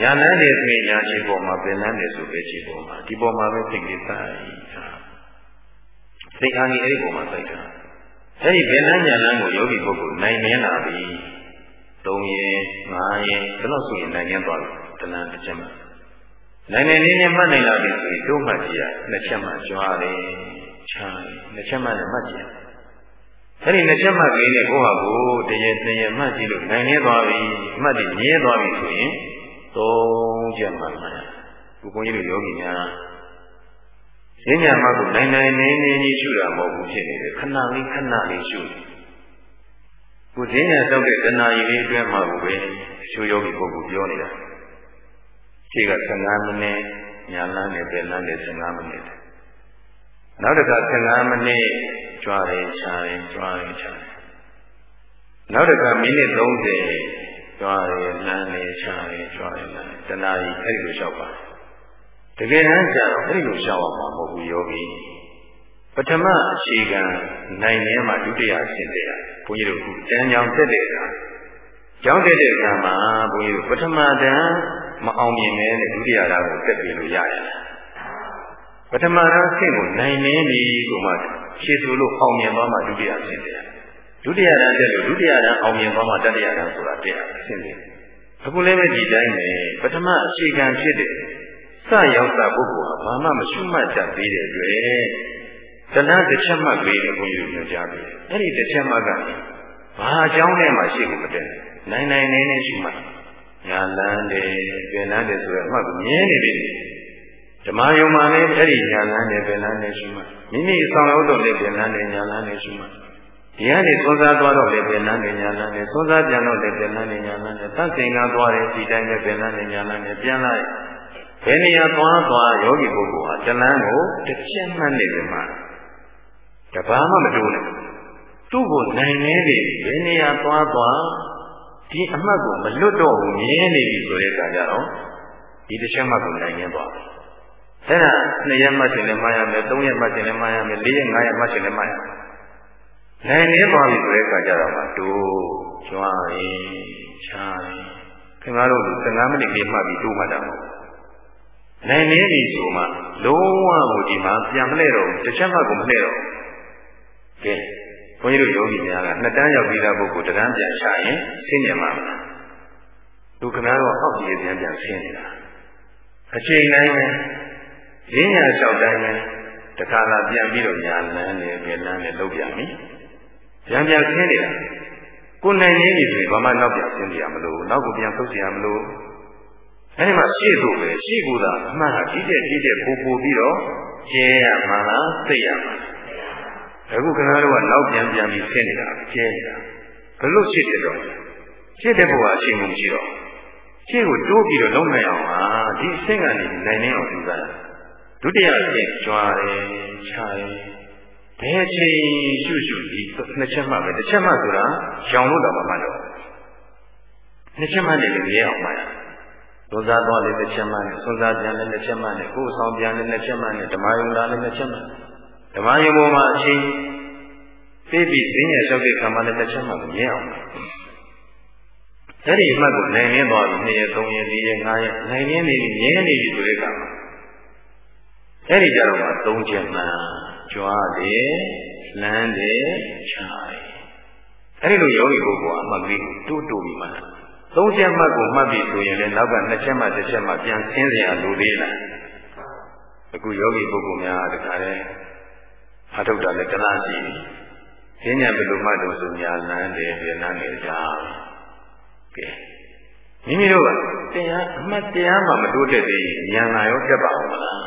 Speaker 1: ညာလန်းတယ်ဆိုရင်ညာခြေပေါ်မှာပင်လန်းတယ်ဆိုပဲခြေပေါ်မှာဒီပေါ်မှာပဲစိတ်ကလေးစိုက်တာစိတ်အားကြီးအဲ့ဒီပေါ်မှာစိုက်တာ အဲ့ဒီဘယ်လန်းညာလန်းကိုယောဂီပုဂ္ဂိုလ်နိုင်မြင်လာပြီ၃ရင်၅ရင်ဘယ်လို့ဆိုရင်နိုင်မြင်သွားပြီတဏှာတစ်ချက်မှနိုင်နေနေနဲ့မှတ်နိုင်လာပြီဆိုရင်တို့မှတ်ကြည့်ရနှစ်ချက်မှကြွားတယ်ချားတယ်နှစ်ချက်မှနဲ့မှတ်ကြည့်ရအဲ့ဒီနှစ်ချက်မှကလေးနဲ့ကိုယ့်ဟာကိုယ်တရေတရေမှတ်ကြည့်လို့နိုင်နေသွားပြီမှတ်ပြီးမြဲသွားပြီဆိုရင်သုံးချက်မှမှတ်ရဘုဘုန်းကြီးတို့ယောဂီများ ဈဉ္ညာမကိုနိုင်နိုင်နေနေကြီးရှုတာမဟုတ်ဘူးဖြစ်နေတယ်ခဏလေးခဏလေးရှုကိုဈဉ္ညာတောက်တဲ့တဏှာကြီးလေးအတွင်းမှာကိုပဲရှုယောဂီပုဂ္ဂိုလ်ပြောနေတာခြေက15မိနစ်ညာလန်းနဲ့ပဲလန်းနဲ့15မိနစ်နောက်တစ်ခါ15မိနစ်ကြွားရင်ခြားရင်ကြွားရင်ခြားရင်နောက်တစ်ခါမိနစ်30ကြွားရလမ်းနေချရကြွားရလမ်းတဏှာကြီးအဲ့ဒီလိုလျှောက်ပါတ ကယ်တမ်းကျတော့အဲ့ဒီလိုလျှောက်အောင်မှာမဟုတ်ဘူးယောဂီပထမအခြေခံနိုင်နေမှာဒုတိယအဆင့်တည်းဘုန်းကြီးတို့တန်းကြောင်တက်တဲ့အခါကျောင်းတက်တဲ့အခါမှာဘုန်းကြီးတို့ပထမတန်းမအောင်မြင်နဲ့ဒုတိယတန်းကိုတက်ပြီးလို့ရရတယ်ပထမတန်းအဆင့်ကိုနိုင်နေပြီဆိုမှရှေ့ဆိုလို့အောင်မြင်သွားမှဒုတိယအဆင့်တည်းဒုတိယတန်းတက်လို့ဒုတိယတန်းအောင်မြင်သွားမှတတိယတန်းဆိုတာတက်အဆင့်တည်းအခုလည်းပဲဒီတိုင်းပဲပထမအခြေခံဖြစ်တဲ့ စရောက်တာပုဂ္ဂိုလ်ဟာဘာမှမရှုမှတ်တတ်သေးတဲ့အတွက်တဏှာတစ်ချက်မှတ်ပေးတယ်ဘုန်းကြီးတို့ပြောကြပြီအဲ့ဒီတစ်ချက်မှတ်ကနေဘာအကြောင်းနဲ့မှရှိကိုမတည့်နိုင်နိုင်နေနေရှိမှညာလန်းတယ်ပြင်လန်းတယ်ဆိုရအမှတ်ကိုမြင်နေပြီဓမ္မယုံမှလည်းအဲ့ဒီညာလန်းတယ်ပြင်လန်းတယ်ရှိမှမိမိဆောင်ရောက်တော့လည်းပြင်လန်းတယ်ညာလန်းတယ်ရှိမှဒီကနေသွန်စားသွားတော့လည်းပြင်လန်းတယ်ညာလန်းတယ်သွန်စားပြန်တော့လည်းပြင်လန်းတယ်ညာလန်းတယ်သတ်စိန်လာသွားတယ်ဒီတိုင်းပဲပြင်လန်းတယ်ညာလန်းတယ်ပြန်လိုက် ဘယ်နေရာသွားသွားယောဂီပုဂ္ဂိုလ်ဟာတလန်းကိုတစ်ချက်မှတ်နေတယ်မှာတဘာမှမတိုးနဲ့သူ့ကိုနိုင်နေပြီဘယ်နေရာသွားသွားဒီအမှတ်ကိုမလွတ်တော့ဘူးမြင်နေပြီဆိုတဲ့အခါကျတော့ဒီတစ်ချက်မှတ်ကိုနိုင်နေသွားတယ်အဲ့ဒါနှစ်ရက်မှတ်ခြင်းလည်းမှားရမယ်သုံးရက်မှတ်ခြင်းလည်းမှားရမယ်လေးရက်ငါးရက်မှတ်ခြင်းလည်းမှားရမယ်နိုင်နေသွားပြီဆိုတဲ့အခါကျတော့မှတိုးကြွားရင်ချားရင်ခင်ဗျားတို့15မိနစ်လေးမှတ်ပြီးတိုးမှတ်တာမဟုတ် နိုင်နေပြီဆိုမှလုံးဝကိုဒီမှာပြန်မလဲတော့ဘူးတစ်ချက်မှကိုမလဲတော့ကဲဘုန်းကြီးတို့ယောဂီများကနှစ်တန်းရောက်ပြီးသားပုဂ္ဂိုလ်တန်းပြန်ချရင်ဆင်းရဲမှာမလားသူခင်ဗျားတို့အောက်ကြီးပြန်ပြန်ဆင်းနေတာအချိန်တိုင်းပဲရင်းညာလျှောက်တိုင်းပဲတခါလာပြန်ပြီးတော့ညာလန်းနဲ့ပြန်လန်းနဲ့လုပ်ပြန်ပြီပြန်ပြန်ဆင်းနေတာကိုနိုင်နေပြီဆိုရင်ဘာမှနောက်ပြန်ဆင်းကြရမလို့နောက်ကိုပြန်ဆုတ်ကြရမလို့ အဲဒီမှာရှေ့သို့ပဲရှေ့ကူတာအမှန်ဟာကြီးတဲ့ကြီးတဲ့ပူပူပြီးတော့ကျဲရမှာလားသိရမှာအခုခင်ဗျားတို့ကနောက်ပြန်ပြန်ပြီးဆင်းနေတာကျဲနေတာဘယ်လိုရှေ့တဲ့တော့ရှေ့တဲ့ဘဝအချိန်မရှိတော့ရှေ့ကိုတိုးပြီးတော့လုံးနိုင်အောင်ဟာဒီအဆင့်ကနေနိုင်နေအောင်ကြိုးစားဒုတိယအဆင့်ကြွားတယ်ခြားတယ်ဘယ်ချိန်ရှုရှုဒီနှစ်ချက်မှပဲတစ်ချက်မှဆိုတာရောင်လို့တော့မမှတ်တော့နှစ်ချက်မှလည်းမရအောင်မှတ် ရသွန်စားသွားလည်းတစ်ချက်မှနဲ့သွန်စားပြန်လည်းတစ်ချက်မှနဲ့ကိုယ်ဆောင်ပြန်လည်းတစ်ချက်မှနဲ့ဓမ္မယုံလာလည်းတစ်ချက်မှဓမ္မယုံပေါ်မှာအချိန်သိပြီးဈဉ္ညာလျှောက်တဲ့ခံမှလည်းတစ်ချက်မှမမြင်အောင်အဲ့ဒီအမှတ်ကိုနိုင်ရင်းသွားပြီ2ရက်3ရက်4ရက်5ရက်နိုင်ရင်းနေပြီမြင်နေပြီဆိုတဲ့အခါမှာအဲ့ဒီကြတော့မှ3ချက်မှကြွားတယ်လမ်းတယ်ခြားတယ်အဲ့ဒီလိုယောဂီပုဂ္ဂိုလ်ကအမှတ်ကလေးတူတူပြီးမှ သုံးချက်မှတ်ကိုမှတ်ပြီဆိုရင်လည်းနောက်ကနှစ်ချက်မှတစ်ချက်မှပြန်ဆင်းစရာလိုသေးလားအခုယောဂီပုဂ္ဂိုလ်များတခါတည်းအထုတ်တာလည်းကလားရှိပြီဉာဏ်ဘယ်လိုမှတ်လို့ဆိုညာလန်းတယ်ပြန်လန်းတယ်ကြာကဲမိမိတို့ကတရားအမှတ်တရားမှမတိုးတက်သေးရင်ဉာဏ်လာရောတက်ပါအောင်မလား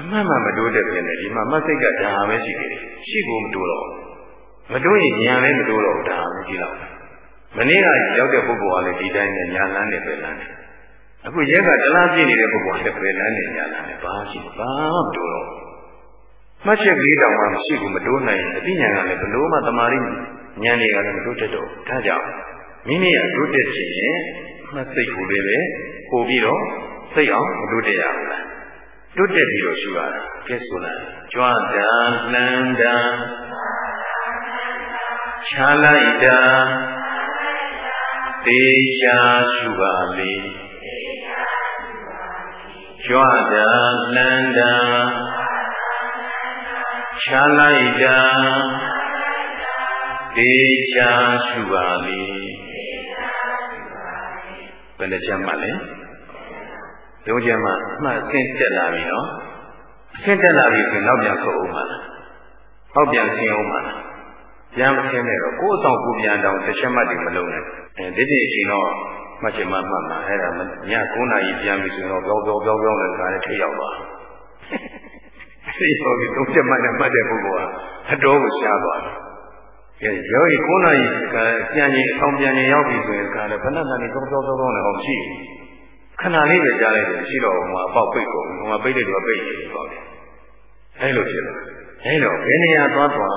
Speaker 1: အမှန်မှမတိုးတက်ပြန်တယ်ဒီမှာမစိတ်ကဒါပဲရှိတယ်ရှိဖို့မတိုးတော့မတိုးရင်ဉာဏ်လည်းမတိုးတော့ဒါပဲကြည့်လောက် မနေ့ကရောက်တဲ့ပုဂ္ဂိုလ်ကလည်းဒီတိုင်းနဲ့ညာလန်းနဲ့ပဲလန်းတယ်အခုရက်ကတလားပြည့်နေတဲ့ပုဂ္ဂိုလ်ကလည်းပဲလန်းနဲ့ညာလန်းနဲ့ဘာရှိဘာမှမတိုးတော့မှတ်ချက်ကလေးတောင်မှမရှိဘူးမတိုးနိုင်အသိဉာဏ်ကလည်းဘလို့မှတမာရီဉာဏ်တွေကလည်းမတိုးတက်တော့ဒါကြောင့်မိမိရဲ့တိုးတက်ခြင်းရဲ့မှတ်စိတ်ကိုလည်းပဲပို့ပြီးတော့စိတ်အောင်မတိုးတက်ရဘူးလားတိုးတက်ပြီးတော့ရှုရတာကဲဆိုလိုက်ကြွားတာလှမ်းတာချာလိုက်တာ သေချာရှုပါလေကြွားတာလှမ်းတာချာလိုက်တာသေချာရှုပါလေဘယ်နှချက်မှလဲသုံးချက်မှအမှတ်အဆင့်တက်လာပြီနော်အဆင့်တက်လာပြီဆိုနောက်ပြန်ဆုတ်အောင်ပါလားဟောက်ပြန်ဆင်းအောင်ပါလား ပြန်မဆင်းနဲ့တော့ကိုယ်ဆောင်ကိုပြန်တောင်တစ်ချက်မှတည်းမလုံးနဲ့အဲဒီဒီအချိန်တော့မှတ်ချင်မှမှတ်မှာအဲ့ဒါည9နာရီပြန်ပြီဆိုတော့ပြောပြောပြောပြောနဲ့ခါနဲ့ထိရောက်သွားသိတော့ဒီသုံးချက်မှတ်နဲ့မှတ်တဲ့ပုဂ္ဂိုလ်ကအတော်ကိုရှားသွားတယ်ကဲရောဤ9နာရီကပြန်ရင်အဆောင်ပြန်ရင်ရောက်ပြီဆိုရင်ခါလည်းဘဏ္ဍာနေပြောပြောပြောပြောနဲ့ဟောရှိခဏလေးပဲကြားလိုက်တယ်ရှိတော့ဟိုမှာအပေါက်ပိတ်ကုန်ဟိုမှာပိတ်တဲ့သူကပိတ်နေသွားတယ်အဲ့လိုဖြစ်တယ်အဲ့တော့ဘယ်နေရာသွားသွား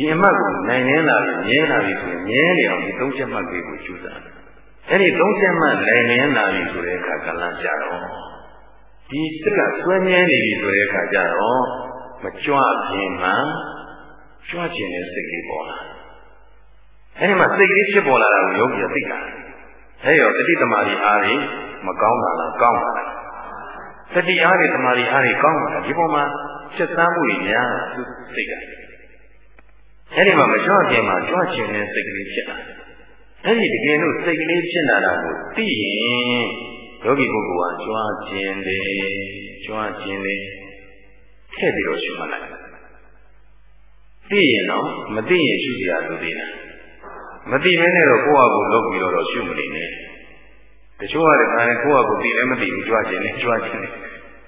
Speaker 1: ဒီအမှတ်ကိုနိုင်နေလာပြီမြဲလာပြီဆိုရင်မြဲနေအောင်ဒီသုံးချက်မှတ်လေးကိုကျူးစားတယ်။အဲဒီသုံးချက်မှတ်နိုင်နေလာပြီဆိုတဲ့အခါကလန်ကြတော့ဒီစက်ကဆွဲမြဲနေပြီဆိုတဲ့အခါကျတော့မကြွခင်မှကြွကျင်တဲ့စိတ်လေးပေါ်လာ။အဲဒီမှာစိတ်လေးဖြစ်ပေါ်လာတာကိုယုံကြည်သိတာ။အဲရောတတိတမာရီအားဖြင့်မကောင်းတာလားကောင်းတာလား။တတိအားဖြင့်တမာရီအားဖြင့်ကောင်းတာဒီပေါ်မှာချက်သားမှုတွေများသူစိတ်က အဲဒီမှာမကြွခြင်းမှာကြွခြင်းတဲ့စိတ်ကလေးဖြစ်လာအဲဒီတကယ်လို့စိတ်ကလေးဖြစ်လာတာကိုသိရင်ယောဂီပုဂ္ဂိုလ်ကကြွခြင်းတယ်ကြွခြင်းတယ်ထည့်ပြီးတော့ရှုမှတ်လိုက်သိရင်တော့မသိရင်ရှုကြရလို့သေးတယ်မသိမင်းနဲ့တော့ကိုယ့်ဟာကိုယ်လုပ်ပြီးတော့ရှုမနေနဲ့တချို့ကလည်းအဲကိုယ့်ဟာကိုယ်သိလည်းမသိဘူးကြွခြင်းနဲ့ကြွခြင်းနဲ့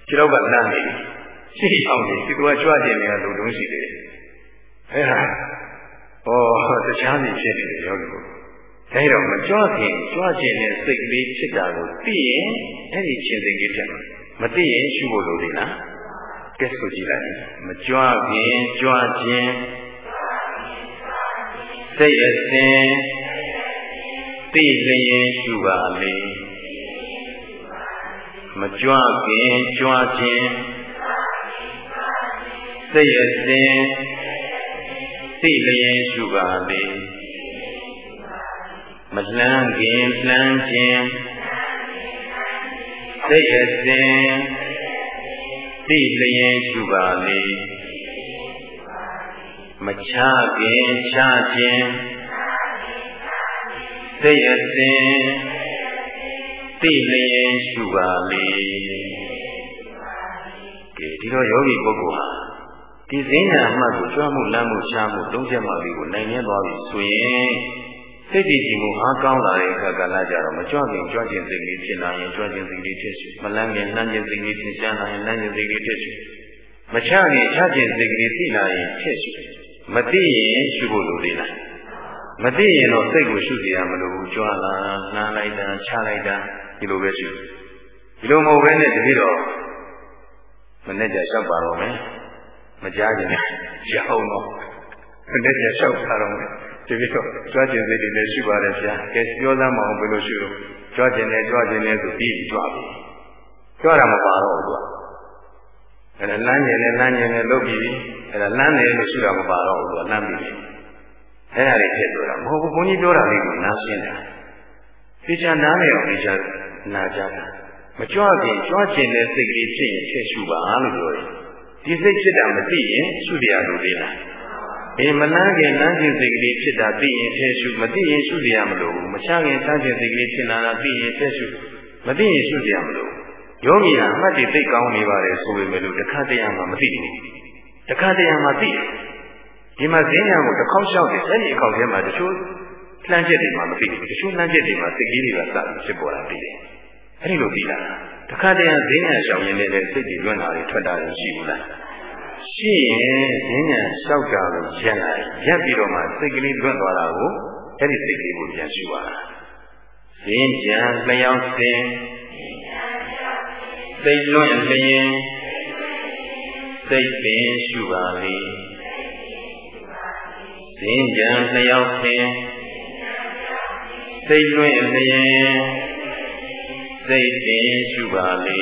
Speaker 1: ခြေတော့ကလန့်နေရှိအောင်နေဒီကကြွခြင်းနဲ့လုံတုံးရှိတယ်အဲဟာ ဩတခြားစီဖြစ်နေတယ်ယောဂီကိုအဲတော့မကြွခင်ကြွခြင်းနဲ့စိတ်ကလေးဖြစ်တာကိုသိရင်အဲ့ဒီခြင်းစိတ်လေးဖြစ်မှာမသိရင်ရှုဖို့လိုသေးလားကဲဆိုကြည့်လိုက်မကြွခင်ကြွခြင်းစိတ်အစဉ်သိလျင်ရှုပါလေမကြွခင်ကြွခြင်းစိတ်အစဉ် သိလျင်ရှုပါလေမလှမ်းခင်လှမ်းခြင်းစိတ်အစဉ်သိလျင်ရှုပါလေမချခင်ချခြင်းစိတ်အစဉ်သိလျင်ရှုပါလေကဲဒီတော့ယောဂီပုဂ္ဂိုလ်ဟာ ဒီဈဉ္ညာအမှတ်ကိုကြွမှုလမ်းမှုရှားမှုလုံးချက်မှပြီးကိုနိုင်နေသွားပြီဆိုရင်စိတ်တည်ကြည်မှုအားကောင်းလာတဲ့အခါကလည်းကြတော့မကြွခင်ကြွခြင်းစိတ်လေးဖြစ်လာရင်ကြွခြင်းစိတ်လေးဖြစ်ရှိမလန်းခင်လမ်းခြင်းစိတ်လေးဖြစ်ရှားလာရင်လမ်းခြင်းစိတ်လေးဖြစ်ရှိမချခင်ချခြင်းစိတ်ကလေးသိလာရင်ဖြစ်ရှိမသိရင်ရှုဖို့လိုသေးလားမသိရင်တော့စိတ်ကိုရှုကြရမလို့ကြွလာနှမ်းလိုက်တာချလိုက်တာဒီလိုပဲရှုဒီလိုမဟုတ်ဘဲနဲ့တတိတော့မနဲ့ကြလျှောက်ပါတော့မယ် မကြားကြနဲ့ရအောင်တော့မနဲ့ကြလျှောက်ပါတော့မယ်ဒီပြီးတော့ကြွားကျင်စိတ်တွေလည်းရှိပါတယ်ဗျာကဲပြောသားမအောင်ဘယ်လိုရှိလို့ကြွားကျင်တယ်ကြွားကျင်တယ်ဆိုပြီးကြွားပြီကြွားတာမပါတော့ဘူးသူကအဲ့ဒါလမ်းကျင်တယ်လမ်းကျင်တယ်လုပ်ပြီးအဲ့ဒါလမ်းတယ်လို့ရှိတာမပါတော့ဘူးသူကလမ်းပြီးပြီအဲ့ဒါလေးဖြစ်သွားတာမဟုတ်ဘူးဘုန်းကြီးပြောတာလေးကိုနားရှင်းတယ်သိချာနားလည်အောင်သိချာနာကြတာမကြွခင်ကြွကျင်တဲ့စိတ်ကလေးဖြစ်ရင်ချက်ရှုပါလို့ပြောတယ် ဒီစိတ်ဖြစ်တာမသိရင်ရှုတရားလိုသေးလားအေးမလန်းခင်လမ်းခြင်းစိတ်ကလေးဖြစ်တာသိရင်ချက်ရှုမသိရင်ရှုတရားမလို့မချခင်ချခြင်းစိတ်ကလေးဖြစ်လာတာသိရင်ချက်ရှုမသိရင်ရှုတရားမလို့ယောဂီဟာအမှတ်တွေသိကောင်းနေပါတယ်ဆိုပေမဲ့လို့တစ်ခါတည်းမှမသိဘူးတစ်ခါတည်းမှသိတယ်ဒီမှာဈဉ္ညာကိုတစ်ခေါက်လျှောက်တယ်အဲ့ဒီအခေါက်ထဲမှာတချို့လှမ်းချက်တွေမှမသိဘူးတချို့လှမ်းချက်တွေမှာစိတ်ကြီးတွေကစပြီးဖြစ်ပေါ်လာတယ် အဲ့ဒီလိုသိလာတာတစ်ခါတည်းဈဉ္ညာလျှောက်ရင်းနဲ့စိတ်တွေလွတ်လာတယ်ထွက်တာရှိဘူးလားရှိရင်ဈဉ္ညာလျှောက်တာကိုရက်လိုက်ရက်ပြီးတော့မှစိတ်ကလေးလွတ်သွားတာကိုအဲ့ဒီစိတ်ကလေးကိုပြန်ရှုပါလားဈဉ္ညာလျှောက်စဉ်စိတ်လွတ်လျင်စိတ်ပင်ရှုပါလေဈဉ္ညာလျှောက်စဉ်စိတ်လွင့်လျင် စိတ်ပင်ရှုပါလေ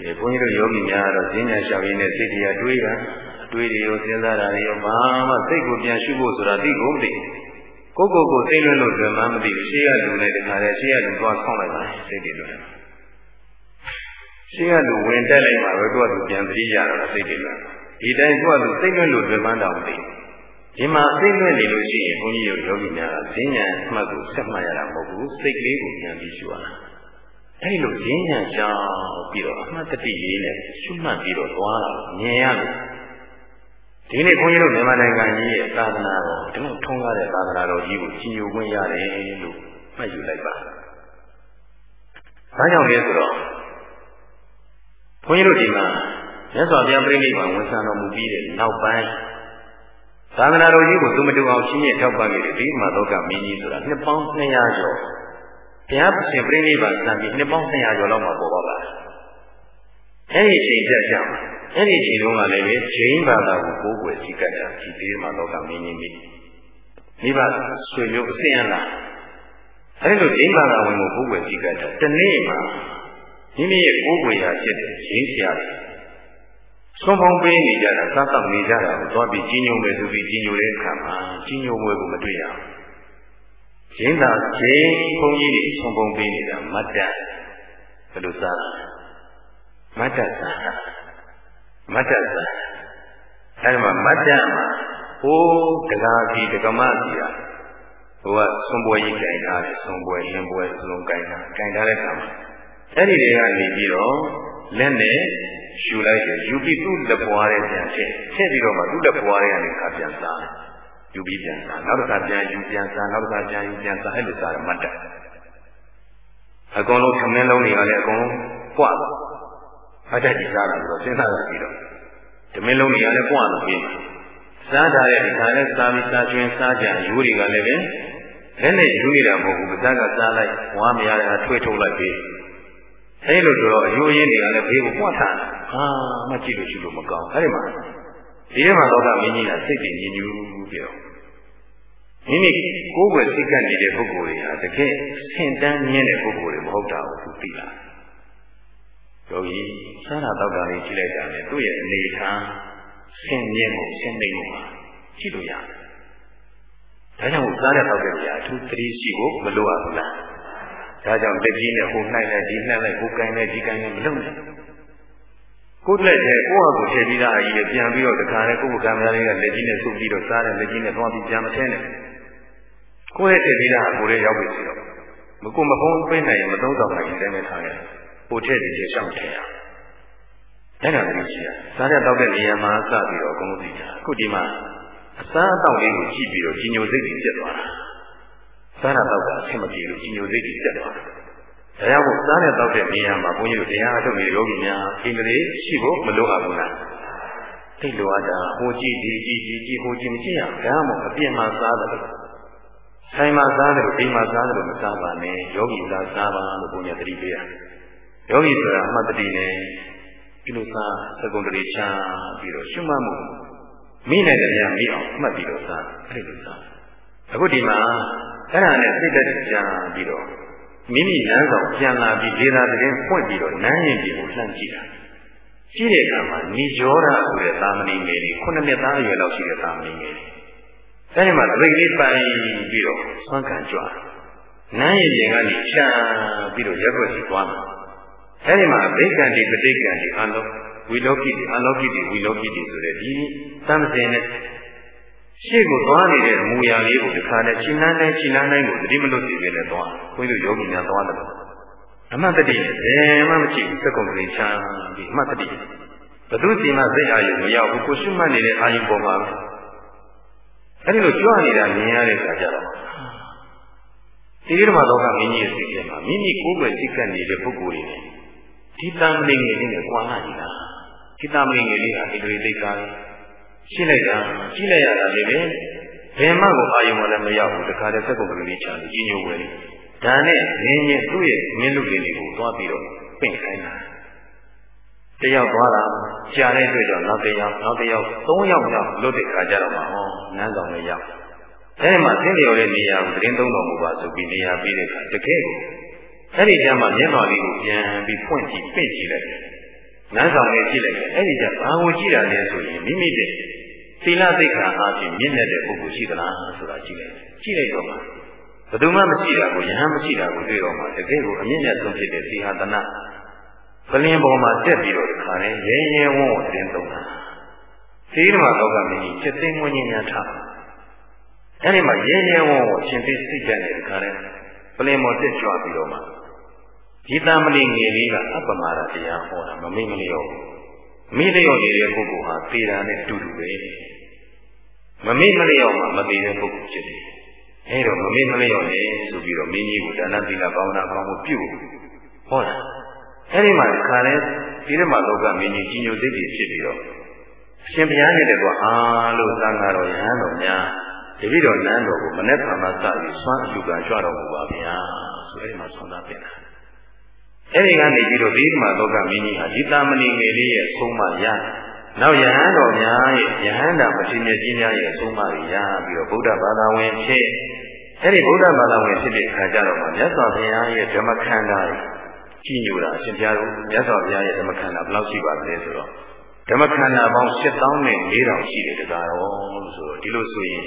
Speaker 1: ကဲဘုန်းကြီးတို့ယောဂီများတော့ဈဉ္ညာလျှောက်ရင်းနဲ့စိတ်တရားတွေးတာအတွေးတွေရောစဉ်းစားတာတွေရောဘာမှစိတ်ကိုပြန်ရှုဖို့ဆိုတာသိကုန်မသိကိုကိုကိုစိတ်လွတ်လို့လွယ်မှမသိဘူးရှေ့ရလူနဲ့တခါတည်းရှေ့ရလူသွားဆောင်းလိုက်ပါစိတ်တွေလွတ်တယ်ရှေ့ရလူဝင်တက်လိုက်မှပဲသူကသူပြန်သတိရတော့စိတ်တွေလွတ်ဒီတိုင်းသူကသူစိတ်လွတ်လို့လွယ်မှတောင်မသိ ဒီမှာစိတ်လွတ်နေလို့ရှိရင်ဘုန်းကြီးတို့ယောဂီများကဈဉ္ညာအမှတ်ကိုဆက်မှတ်ရတာမဟုတ်ဘူးစိတ်ကလေးကိုပြန်ပြီးရှုရတာအဲဒီလိုဈဉ္ညာကြောင်းပြီးတော့အမှတ်တတိလေးနဲ့ရှုမှတ်ပြီးတော့သွားတာမြင်ရလို့ဒီနေ့ဘုန်းကြီးတို့မြန်မာနိုင်ငံကြီးရဲ့သာသနာတော်ဒီလိုထုံးကားတဲ့သာသနာတော်ကြီးကိုကြီးညိုခွင့်ရတယ်လို့မှတ်ယူလိုက်ပါ။ဘာကြောင့်လဲဆိုတော့ဘုန်းကြီးတို့ဒီမှာမြတ်စွာဘုရားပြိဋိဘံဝန်ဆံတော်မူပြီးတဲ့နောက်ပိုင်း သာသနာတော်ကြီးကိုသူမတူအောင်ရှင်းပြထောက်ပံ့ခဲ့တဲ့ဒီမှာလောကမင်းကြီးဆိုတာနှစ်ပေါင်း200ကျော်ဘုရားရှင်ပြိဋိဘံစံပြီးနှစ်ပေါင်း200ကျော်လောက်မှပေါ်ပါပါအဲဒီအချိန်ပြတ်ကြမှာအအဲ့ဒီချိန်တုန်းကလည်းပဲဂျိန်းဘာသာကိုကိုးကွယ်ကြည့်ကြတာဒီသေးမှာတော့ကမင်းကြီးမိမိဘဆွေမျိုးအစင်ရလားအဲ့လိုဂျိန်းဘာသာဝင်ကိုကိုးကွယ်ကြည့်ကြတာတနေ့မှာမိမိရဲ့ကိုးကွယ်ရာဖြစ်တဲ့ဂျိန်းဆရာ တွေဆုံးပေါင်းပေးနေကြတာစားတော့နေကြတာကိုသွားပြီးကြီးညိုမယ်ဆိုပြီးကြီးညိုတဲ့အခါမှာကြီးညိုပွဲကိုမတွေ့ရဘူး။ဂျင်းသာဂျင်းဘုန်းကြီးတွေဆုံးပေါင်းပေးနေတာမတ်တဘယ်လိုစားလဲ။မတ်တစားမတ်တစားအဲဒီမှာမတ်တမှာဟိုးတကားကြီးတကမကြီးอ่ะဟိုကဆုံးပွဲကြီးကြိုင်ထားတယ်ဆုံးပွဲလင်းပွဲလုံးကြိုင်ထားကြိုင်ထားတဲ့အခါမှာအဲ့ဒီတွေကနေပြီးတော့လက်နဲ့ ယူလိုက်တယ်ယူပြီးသူ့လက်ပွားထဲပြန်ထည့်ထည့်ပြီးတော့မှသူ့လက်ပွားထဲကနေခါပြန်စားယူပြီးပြန်စားနောက်တစ်ခါပြန်ယူပြန်စားနောက်တစ်ခါပြန်ယူပြန်စားအဲ့လိုစားရမှတ်တယ်အကုန်လုံးသမင်းလုံးတွေကလည်းအကုန်လုံးပွားသွားအတက်ကြီးစားတာဆိုတော့စဉ်းစားရပြီးတော့သမင်းလုံးတွေကလည်းပွားလို့ပြီးစားထားတဲ့ဒီခါနဲ့စားပြီးစားကျွင်းစားကြယူတွေကလည်းပဲလက်နဲ့ယူနေတာမဟုတ်ဘူးပါးကစားလိုက်ဝါမရတဲ့ထွေးထုတ်လိုက်ပြီး အဲလိုဆိုတော့အယိုးရင်းတွေကလည်းဘေးကိုပွားထားတာဟာမကြည့်လို့ရှိလို့မကောင်းအဲဒီမှာဒီထဲမှာတော့ကမင်းကြီးကစိတ်တည်ညစ်ညူးပြီးတော့မိမိကိုယ်ွယ်စိတ်ကပ်နေတဲ့ပုဂ္ဂိုလ်တွေဟာတကယ်ဆင့်တန်းမြင့်တဲ့ပုဂ္ဂိုလ်တွေမဟုတ်တာကိုသူသိလာယောဂီဆန္ဒတောက်တာလေးကြည့်လိုက်တာနဲ့သူ့ရဲ့အနေထားဆင့်မြင့်မှုဆင့်သိမှုပါကြည့်လို့ရတယ်ဒါကြောင့်စားတဲ့တောက်တဲ့နေရာအထူးသတိရှိဖို့မလိုအပ်ဘူးလား ဒါကြောင့်လက်ကြီးနဲ့ဟိုနှိုက်လိုက်ဒီနှိုက်လိုက်ဟိုကိုင်းလိုက်ဒီကိုင်းလိုက်မလုပ်နဲ့ကိုယ်လက်ထဲကိုယ့်ဟာကိုယ်ထည့်ပြီးသားအကြီးပြန်ပြီးတော့တခါနဲ့ကိုယ့်ဘုကံများလေးကလက်ကြီးနဲ့ဆုပ်ပြီးတော့စားတယ်လက်ကြီးနဲ့သွားပြီးပြန်မထင်းနဲ့ကိုယ့်ရဲ့ထည့်ပြီးသားကိုယ်ရဲ့ရောက်ပြီဆိုတော့မကိုမဖုံးပေးနိုင်ရင်မသုံးတော့နိုင်ရင်လည်းထားရတယ်ပို့ထည့်ပြီးရှောင်ထည့်ရအဲ့ဒါလည်းရှိရစားတဲ့တောက်တဲ့နေရာမှာစပြီးတော့အကုန်လုံးသိကြအခုဒီမှာအစားအသောက်လေးကိုကြည့်ပြီးတော့ကြီးညိုစိတ်ကြီးပြတ်သွားတာ စားတာတော့အဆင်မပြေလို့ကြီးညိုစိတ်ကြီးပြတ်သွားတယ်။ဒါကြောင့်စားတဲ့တောက်တဲ့နေရာမှာဘုန်းကြီးတို့တရားထုတ်နေယောဂီများအင်္ဂလိပ်ရှိဖို့မလိုအပ်ဘူးလား။သိလိုအပ်တာဟိုကြည့်ဒီကြည့်ကြည့်ကြည့်ဟိုကြည့်မကြည့်ရဘူး။ဒါမှမဟုတ်အပြင်းမှစားတယ်။ဆိုင်မှာစားတယ်အိမ်မှာစားတယ်မစားပါနဲ့။ယောဂီစားစားပါလို့ဘုန်းကြီးသတိပေးရတယ်။ယောဂီဆိုတာအမှတ်တတိနဲ့ဒီလိုစားသကုံတရေချပြီးတော့ရှုမှတ်မှုမိနိုင်တဲ့များမိအောင်အမှတ်ပြီးတော့စားအဲ့လိုစားအခုဒီမှာ အဲ့ဒါနဲ့စိတ်သက်ကြံပြီးတော့မိမိလမ်းဆောင်ပြန်လာပြီးလေသာတရင်ဖွင့်ပြီးတော့နန်းရင်ကြီးကိုလှမ်းကြည့်တာကြည့်တဲ့အခါမှာညီကျောရဆိုတဲ့သာမဏေငယ်လေးခုနှစ်နှစ်သားအရွယ်လောက်ရှိတဲ့သာမဏေငယ်လေးအဲဒီမှာတပိတ်လေးပိုင်ပြီးတော့ဆွမ်းခံကြွနန်းရင်ကြီးကနေချာပြီးတော့ရက်ွက်စီသွားမှာအဲဒီမှာဗိက္ခန္တိပဋိက္ခန္တိအလုံးဝီလောကိတိအလောကိတိဝီလောကိတိဆိုတဲ့ဒီသံသင်နဲ့ ရှေ့ကိုသွားနေတဲ့အမူအရာလေးကိုတစ်ခါနဲ့ရှင်းနှမ်းတိုင်းရှင်းနှမ်းတိုင်းကိုသတိမလွတ်စေဘဲနဲ့သွားခွင့်လို့ယောဂီများသွားတယ်အမှတ်တတိဘယ်မှမရှိဘူးစက္ကုံကလေးချမ်းပြီးအမှတ်တတိဘသူစီမစိတ်အာရုံမရောက်ဘူးကိုရှုမှတ်နေတဲ့အာရုံပေါ်မှာအဲဒီလိုကြွနေတာမြင်ရတဲ့အခါကျတော့ဒီလိုမှတော့ကမင်းကြီးရဲ့စိတ်ထဲမှာမိမိကိုယ်ပဲစိတ်ကပ်နေတဲ့ပုဂ္ဂိုလ်တွေနဲ့ဒီတံမဏိငယ်လေးနဲ့ကွာလာနေတာဒီတံမဏိငယ်လေးဟာဒီလိုသိက္ခာ ရှင်းလိုက်တာကြည့်လိုက်ရတာလည်းပဲဘယ်မှကိုအာယုံလည်းမရောက်ဘူးတခါတည်းစက်ကုန်ကလေးချာလို့ကြီးညိုဝယ်နေဒါနဲ့ငင်းရင်သူ့ရဲ့မင်းလူလေးတွေကိုသွားပြီးတော့ပင့်ခိုင်းတာတယောက်သွားတာကြာတဲ့အတွက်ကြောင့်နောက်တစ်ယောက်နောက်တစ်ယောက်သုံးယောက်တော့လွတ်တဲ့ခါကြတော့မှဟောနန်းဆောင်လည်းရောက်အဲဒီမှာသင်လျော်တဲ့နေရာကိုသတင်းသုံးတော်မူပါဆိုပြီးနေရာပြီးတဲ့အခါတကယ်ကိုအဲ့ဒီကျမှမျက်နှာလေးကိုပြန်ပြီးဖွင့်ကြည့်ပင့်ကြည့်လိုက်နန်းဆောင်လေးကြည့်လိုက်အဲ့ဒီကျဘာကိုကြည့်တာလဲဆိုရင်မိမိတဲ့ သီလသိက္ခာအားဖြင့်မြင့်မြတ်တဲ့ပုဂ္ဂိုလ်ရှိသလားဆိုတာကြည့်လိုက်ကြည့်လိုက်တော့မှဘယ်သူမှမရှိတာကိုယဟန်မရှိတာကိုတွေ့တော့မှတကယ်ကိုအမြင့်မြတ်ဆုံးဖြစ်တဲ့သီဟာတနာပလင်းပေါ်မှာတက်ပြီးတော့ခါနေရဲရဲဝံ့ဝံ့တင်းသုံးတာသီဓမ္မလောကမင်းကြီးစိတ်သိမ့်ဝင်ညာထားအဲဒီမှာရဲရဲဝံ့ဝံ့ရှင်သိစိတ်ကြတဲ့ခါနေပလင်းပေါ်တက်ကြွပြီးတော့မှဒီတမဏိငယ်လေးကအပမာဒတရားဟောတာမမိမလျော့မိလျော့နေတဲ့ပုဂ္ဂိုလ်ဟာသေတာနဲ့တူတူပဲ မမိတ်မလျော့မှမသေးတဲ့ပုဂ္ဂိုလ်ဖြစ်တယ်အဲတော့မမိတ်မလျော့နဲ့ဆိုပြီးတော့မင်းကြီးကိုဒါနသီလဘာဝနာကောင်းမှုပြုဟောတာအဲဒီမှာခါလဲဒီထဲမှာလောကမင်းကြီးကြီးညိုစိတ်ကြီးဖြစ်ပြီးတော့အရှင်ဘုရားနဲ့တကွာအားလို့သံဃာတော်ယဟန်တော်များတပိတော်နန်းတော်ကိုမနေ့ကမှစပြီးဆွမ်းအလူကကြွတော်မူပါဗျာဆိုအဲဒီမှာဆွမ်းသားပြင်တာအဲဒီကနေပြီးတော့ဒီမှာလောကမင်းကြီးဟာဒီတာမဏိငယ်လေးရဲ့ဆုံးမရ နောက်ယဟန်တော်များရဲ့ယဟန်တာပတိမြတ်ကြီးများရဲ့အဆုံးအမတွေရပြီးတော့ဗုဒ္ဓဘာသာဝင်ဖြစ်အဲ့ဒီဗုဒ္ဓဘာသာဝင်ဖြစ်တဲ့အခါကျတော့မြတ်စွာဘုရားရဲ့ဓမ္မခန္ဓာကြည်ညိုတာအရှင်ဘုရားတို့မြတ်စွာဘုရားရဲ့ဓမ္မခန္ဓာဘယ်လောက်ရှိပါလဲဆိုတော့ဓမ္မခန္ဓာပေါင်း7000နဲ့4000ရှိတယ်တရားတော်လို့ဆိုတော့ဒီလိုဆိုရင်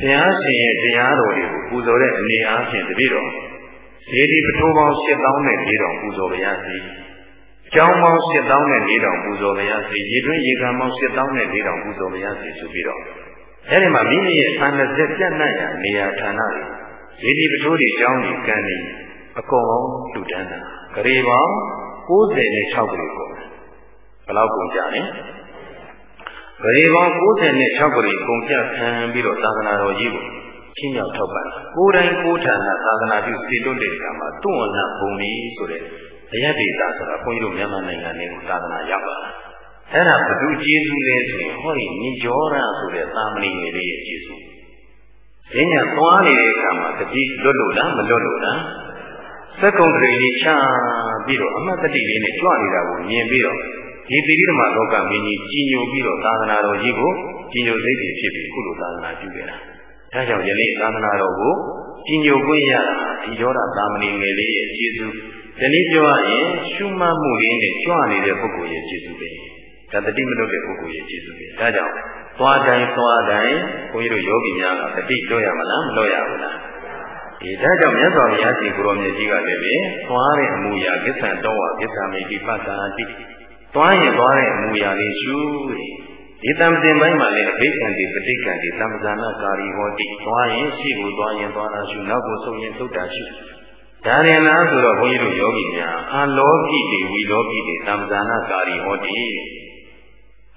Speaker 1: ဘုရားရှင်ရဲ့တရားတော်တွေကိုပူဇော်တဲ့အနေအားဖြင့်တပည့်တော်ဇေဒီပထိုးပေါင်း7000နဲ့4000ပူဇော်ပါရစေ။ ကျောင်းပေါင်း7000နဲ့4000ပူဇော်ပါရစေ။ရေတွင်းရေကန်ပေါင်း7000နဲ့4000ပူဇော်ပါရစေဆိုပြီးတော့အဲဒီမှာမိမိရဲ့အန္တဇက်ပြတ်နှံ့ရာနေရာဌာနတွေဇေဒီပထိုးတွေကျောင်းတွေကံတွေအကုန်လုံးလူတန်းတာဂရေပေါင်း96ဂရေကုန်ဘယ်လောက်ကုန်ကြလဲဂရေပေါင်း96ဂရေကုန်ကြခံပြီးတော့သာသနာတော်ကြီးကိုချင်းရောက်ထောက်ပံ့ကိုယ်တိုင်ကိုယ်ဌာနသာသနာပြုစီတွတ်တဲ့ကံမှာတွန့်ဝနာဘုံကြီးဆိုတဲ့ အယက်ဒေတာဆိုတာဘုန်းကြီးတို့မြန်မာနိုင်ငံနဲ့သာသနာရောက်ပါလားအဲ့ဒါဘုသူကျေးဇူးလဲဆိုရင်ဟောဒီညကြောရဆိုတဲ့သာမဏေငယ်လေးရဲ့ကျေးဇူး။ဉာဏ်သွားနေတဲ့အခါမှာတတိလွတ်လို့လားမလွတ်လို့လားသက္ကုံတရေလေးချပြီးတော့အမတ်တတိလေးနဲ့ကြွနေတာကိုမြင်ပြီးတော့ဒီတိရိဓမ္မလောကမင်းကြီးကြီးညိုပြီးတော့သာသနာတော်ကြီးကိုကြီးညိုစိတ်ဖြစ်ပြီးခုလိုသာသနာပြုခဲ့တာ။ ဒါကြောင့်ယနေ့သာသနာတော်ကိုကြီးညိုခွင့်ရတာဒီရောတာသာမဏေငယ်လေးရဲ့ကျေးဇူးဒီနည်းပြောရရင်ရှုမှတ်မှုလေးနဲ့ကြွနေတဲ့ပုဂ္ဂိုလ်ရဲ့ကျေးဇူးပဲ။ဒါတတိမလွတ်တဲ့ပုဂ္ဂိုလ်ရဲ့ကျေးဇူးပဲ။ဒါကြောင့်သွားတိုင်းသွားတိုင်းဘုန်းကြီးတို့ယောဂီများကတတိလွတ်ရမလားမလွတ်ရဘူးလား။ဒီဒါကြောင့်မြတ်စွာဘုရားရှင်ကိုရောမြတ်ကြီးကလည်းပဲသွားတဲ့အမူအရာကိစ္စတော်ဝကိစ္စမိတိပတ္တာတိသွားရင်သွားတဲ့အမူအရာလေးရှု ဒီတံပင်ပိုင်းမှာလည်းအဘိက္ခံတိပဋိက္ခံတိသံဃာနာကာရီဟောတိသွားရင်ရှိကိုသွားရင်သွားတာရှုနောက်ကိုဆုံးရင်သုတ်တာရှုဒါရင်လားဆိုတော့ဘုန်းကြီးတို့ယောဂီများအာလောကိတိဝီလောကိတိသံဃာနာကာရီဟောတိ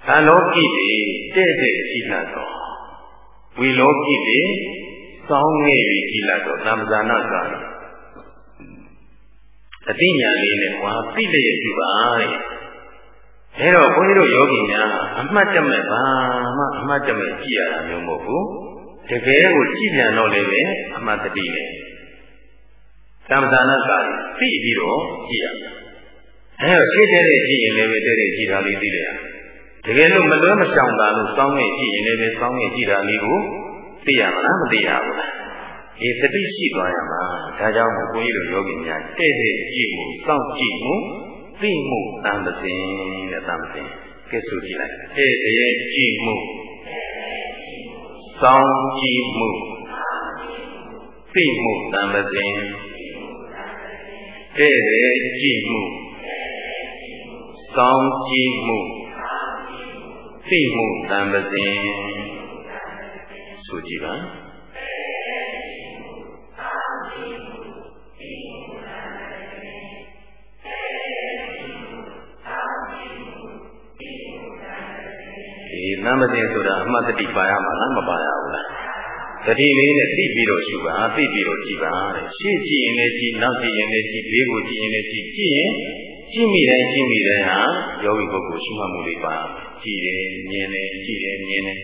Speaker 1: အာလောကိတိတဲ့တဲ့ရှိလာတော့ဝီလောကိတိစောင်းငယ်ပြီးကြည်လာတော့သံဃာနာကအသိဉာဏ်လေးနဲ့ဟောသိလျက်ပြုပါတဲ့ အဲတော့ဘုန်းကြီးတို့ယောဂီများအမှတ်တမဲ့ဘာမှအမှတ်တမဲ့ကြည်ရတာမျိုးမဟုတ်ဘူးတကယ်ကိုကြည်ပြန်တော့လည်းပဲအမှတ်တတိနဲ့သံဃာနာကသိပြီးတော့ကြည်ရအဲတော့ဖြစ်တဲ့ကြည်ရင်လည်းပဲတဲ့တဲ့ကြည်တာလေးသိတယ်တကယ်လို့မလွဲမရှောင်တာလို့စောင်းငယ်ကြည်ရင်လည်းပဲစောင်းငယ်ကြည်တာလေးကိုသိရမလားမသိရဘူးလားဒီသတိရှိသွားရမှာဒါကြောင့်မို့ဘုန်းကြီးတို့ယောဂီများတဲ့တဲ့ကြည့်မှုစောင့်ကြည့်မှု သိမှုတန်ပစင်တဲ့တန်ပစင်ကဲဆိုကြည့်လိုက်တဲ့တဲ့ကြည့်မှုစောင့်ကြည့်မှုသိမှုတန်ပစင်တဲ့တဲ့ကြည့်မှုစောင့်ကြည့်မှုသိမှုတန်ပစင်ဆိုကြည့်ပါ နမသိဆိုတာအမှတ်တတိပါရမှာလားမပါရဘူးလားတတိလေးနဲ့သိပြီးတော့ရှုပါသိပြီးတော့ကြည့်ပါတဲ့ရှေ့ကြည့်ရင်လည်းကြည့်နောက်ကြည့်ရင်လည်းကြည့်ဘေးကိုကြည့်ရင်လည်းကြည့်ကြည့်ရင်ကြည့်မိတိုင်းကြည့်မိတိုင်းဟာယောဂီပုဂ္ဂိုလ်ရှုမှတ်မှုလေးပါကြည့်တယ်မြင်တယ်ကြည့်တယ်မြင်တယ်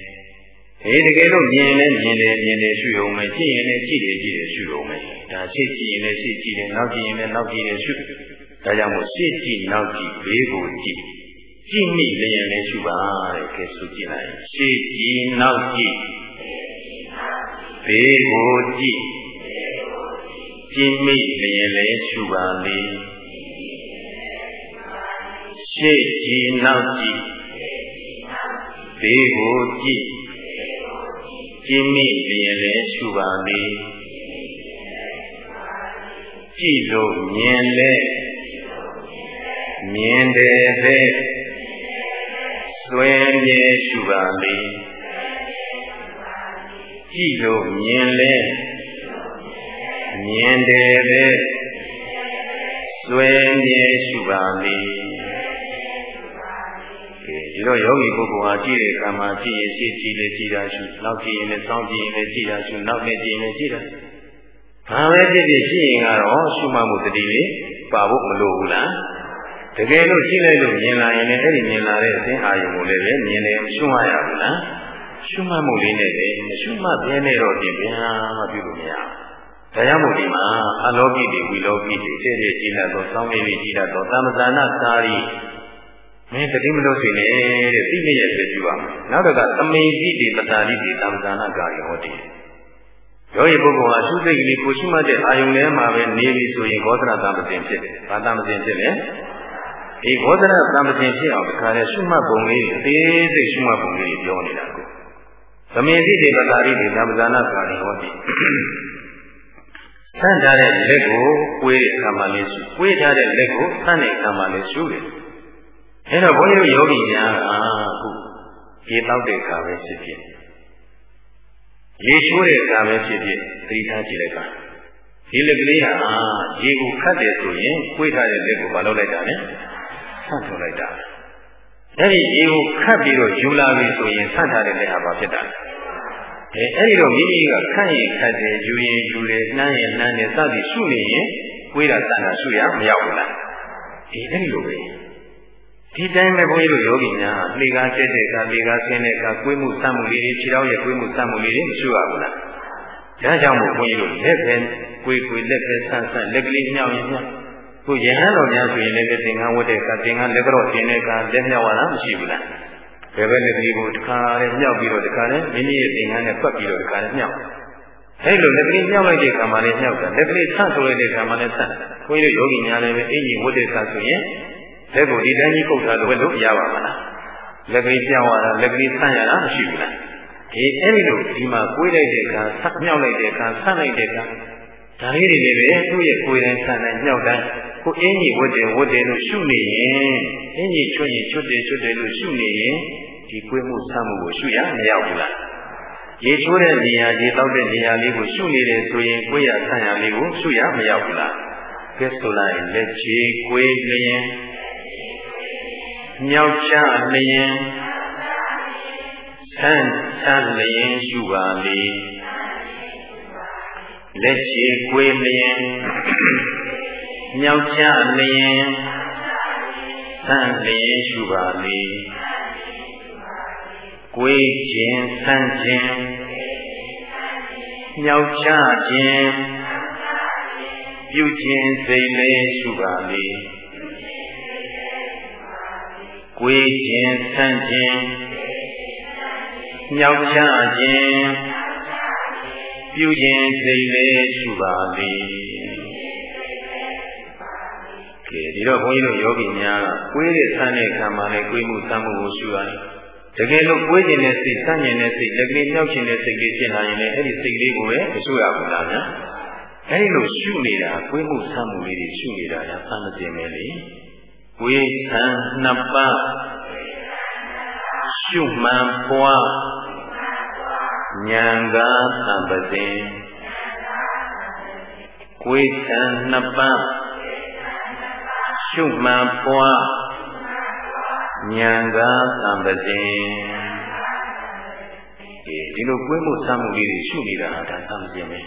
Speaker 1: အေးတကယ်လို့မြင်လဲမြင်တယ်မြင်တယ်ရှုရုံပဲကြည့်ရင်လည်းကြည့်တယ်ကြည့်တယ်ရှုရုံပဲဒါရှေ့ကြည့်ရင်လည်းရှေ့ကြည့်တယ်နောက်ကြည့်ရင်လည်းနောက်ကြည့်တယ်ရှုဒါကြောင့်မို့ရှေ့ကြည့်နောက်ကြည့်ဘေးကိုကြည့် ကြည့်မိလျင်လည်းရှုပါတဲ့ကဲဆိုကြည့်လိုက်ရှေ့ကြည့်နောက်ကြည့်ဘေးကိုကြည့်ကြည့်မိလျင်လည်းရှုပါလေရှေ့ကြည့်နောက်ကြည့်ဘေးကိုကြည့်ကြည်မိလျင်လည်းရှုပါလေကြည့်လို့မြင်လဲမြင်တယ်ပဲ သွင်းမြဲရှုပါလေကြည့်လို့မြင်လဲမြင်တယ်ပဲသွင်းမြဲရှုပါလေဒီတော့ယောဂီပုဂ္ဂိုလ်ဟာကြည့်တဲ့အခါမှာကြည့်ရင်ရှေ့ကြည့်လေကြည့်တာရှုနောက်ကြည့်ရင်လည်းစောင့်ကြည့်ရင်လည်းကြည့်တာရှုနောက်နဲ့ကြည့်ရင်လည်းကြည့်တာဘာပဲဖြစ်ဖြစ်ရှိရင်ကတော့ရှုမှတ်မှုတတိလေးပါဖို့မလိုဘူးလား တကယ်လို့ကြည့်လိုက်လို့မြင်လာရင်လည်းအဲ့ဒီမြင်လာတဲ့အသင်အာယုံကိုလည်းပဲမြင်တယ်ရှုမှတ်ရဘူးလားရှုမှတ်မှုလေးနဲ့ပဲရှုမှတ်ပြဲနေတော့ပြင်ပြန်မပြုလို့မရဘူးဒါကြောင့်မို့ဒီမှာအလောကိတိဝိလောကိတိတဲ့တဲ့ကြည်လာတော့စောင်းနေပြီကြည်လာတော့သမဇာနာသာရီမင်းတတိမလို့ဆိုနေတဲ့သိနေရပြကြည့်ပါနောက်တစ်ခါသမိတိတိပတာတိတိသံဃာနာကာယဟောတိယောဂီပုဂ္ဂိုလ်ဟာသုစိတ်ကလေးကိုရှိမှတဲ့အာယုန်ထဲမှာပဲနေပြီဆိုရင်ဘောဓနာတံပစဉ်ဖြစ်တယ်။ဘာတံပစဉ်ဖြစ်လဲ။ ဒီဘောဓနာတံပစဉ်ဖြစ်အောင်တခါလဲရှုမှတ်ပုံလေးအသေးစိတ်ရှုမှတ်ပုံလေးပြောနေတာကို။သမင်တိတေပတာရိတေသံဃာနာကာယဟောတိဆန့်ထားတဲ့လက်ကိုကွေးတဲ့ခံပါလေးရှုကွေးထားတဲ့လက်ကိုဆန့်တဲ့ခံပါလေးရှုတယ်။အဲတော့ဘုန်းကြီးတို့ယောဂီများကအခုရေတောက်တဲ့ခါပဲဖြစ်ဖြစ်ရေချိုးတဲ့အခါပဲဖြစ်ဖြစ်သတိထားကြည့်လိုက်ပါဒီလက်ကလေးဟာရေကိုခတ်တယ်ဆိုရင်ကိုယ်ထားတဲ့လက်ကိုမလုပ်လိုက်တာနဲ့ဆ န့်ထုတ်လိုက်တာအဲ့ဒီရေကိုခတ်ပြီးတော့ယူလာပြီဆိုရင်ဆန့်ထားတဲ့လက်ဟာဘာဖြစ်တာလဲအဲအဲ့ဒီတော့မိမိကခန့်ရင်ခတ်တယ်ယူရင်ယူတယ်နှမ်းရင်နှမ်းတယ်စသည်ရှုနေရင်ကိုယ်တာတန်တာရှုရမရောက်ဘူးလားဒီအဲ့ဒီလိုပဲဒီတိုင်းပဲဘုန်းကြီးတို့ယောဂီများလှေကားကျက်တဲ့အခါလှေကားဆင်းတဲ့အခါကိုယ်မှုစမှုလေးတွေခြေတော်ရဲ့ကိုယ်မှုစမှုလေးတွေမရှိရဘူးလားဒါကြောင့်မို့ဘုန်းကြီးတို့လက်ပဲကိုယ်ကိုယ်လက်ပဲဆန်းဆန်းလက်ကလေးမြောက်ရင်မြောက် ကိုယဟန်တော်များဆိုရင်လည်းသင်္ကန်းဝတ်တဲ့အခါသင်္ကန်းလက်ကြော့တင်တဲ့အခါလက်မြောက်ရတာမရှိဘူးလားဘယ်ဘက်လက်ကလေးကိုတစ်ခါလေးမြောက်ပြီးတော့တစ်ခါလေးမိမိရဲ့သင်္ကန်းနဲ့ပတ်ပြီးတော့တစ်ခါလေးမြောက်အဲ့လိုလက်ကလေးမြောက်လိုက်တဲ့အခါမှာလည်းမြောက်တာလက်ကလေးဆန့်ဆိုလိုက်တဲ့အခါမှာလည်းဆန့်ဘုန်းကြီးတို့ယောဂီများလည်းပဲအင်ကြီးဝတ်တဲ့အခါဆိုရင်လက်ကိုဒီတိုင်းကြီးကုတ်ထားလို့လို့ရပါမလားလက်ကလေးပြောင်းရတာလက်ကလေးဆန့်ရတာမရှိဘူးလားဒီအဲ့ဒီလိုဒီမှာကိုယ်လိုက်တဲ့အခါဆက်မြောက်လိုက်တဲ့အခါဆန့်လိုက်တဲ့အခါဒါလေးတွေလည်းပဲသူ့ရဲ့ကိုယ်တိုင်းဆန့်တိုင်းမြောက်တိုင်း ကိုအင်းကြီးဝတ်တယ်ဝတ်တယ်လို့ရှုနေရင်အင်းကြီးချွတ်ရင်ချွတ်တယ်ချွတ်တယ်လို့ရှုနေရင်ဒီကိုယ်မှုဆန့်မှုကိုရှုရမရောက်ဘူးလားရေချိုးတဲ့နေရာရေတောက်တဲ့နေရာလေးကိုရှုနေတယ်ဆိုရင်ကိုယ်ရဆန့်ရလေးကိုရှုရမရောက်ဘူးလားကဲဆိုလိုက်လက်ချေကိုယ်လျင်မြောက်ချလျင်ဆန်းဆန်းလျင်ရှုပါလေလက်ရှိကွေးလျင် မြောက်ချလျင်ဆန်းလျင်ရှုပါလေကွေးခြင်းဆန်းခြင်းမြောက်ချခြင်းပြုခြင်းစိတ်လေးရှုပါလေကိုယ်ခြင်းဆန့်ခြင်းမြောက်ချခြင်းပြုခြင်းစိတ်လေးရှိပါလေ ကဲဒီတော့ဘုန်းကြီးတို့ယောဂီများကကိုယ်ရဲ့ဆန့်တဲ့ခံမှာလည်းကိုယ်မှုသမ်းမှုကိုရှိရတယ်တကယ်လို့ကိုယ်ကျင်တဲ့စိတ်ဆန့်ကျင်တဲ့စိတ်လက်ကလေးမြောက်ကျင်တဲ့စိတ်လေးဖြစ်လာရင်လည်းအဲ့ဒီစိတ်လေးကိုပဲမရှိရဘူးလားဗျာအဲ့ဒီလိုရှုနေတာကိုယ်မှုဆန့်မှုလေးတွေရှုနေတာကသမ်းမကျင်ပဲလေဝေခံနှစ်ပါးရှုမှန်ပွားဉာဏ်ကသံပတိကိုယ်ခံနှစ်ပါး ရှုမှန်ပွားဉာဏ်ကသံပတိဒီလိုကိုယ်မှုစမ်းမှုလေးတွေရှုနေတာဟာဒါသံပတိပဲ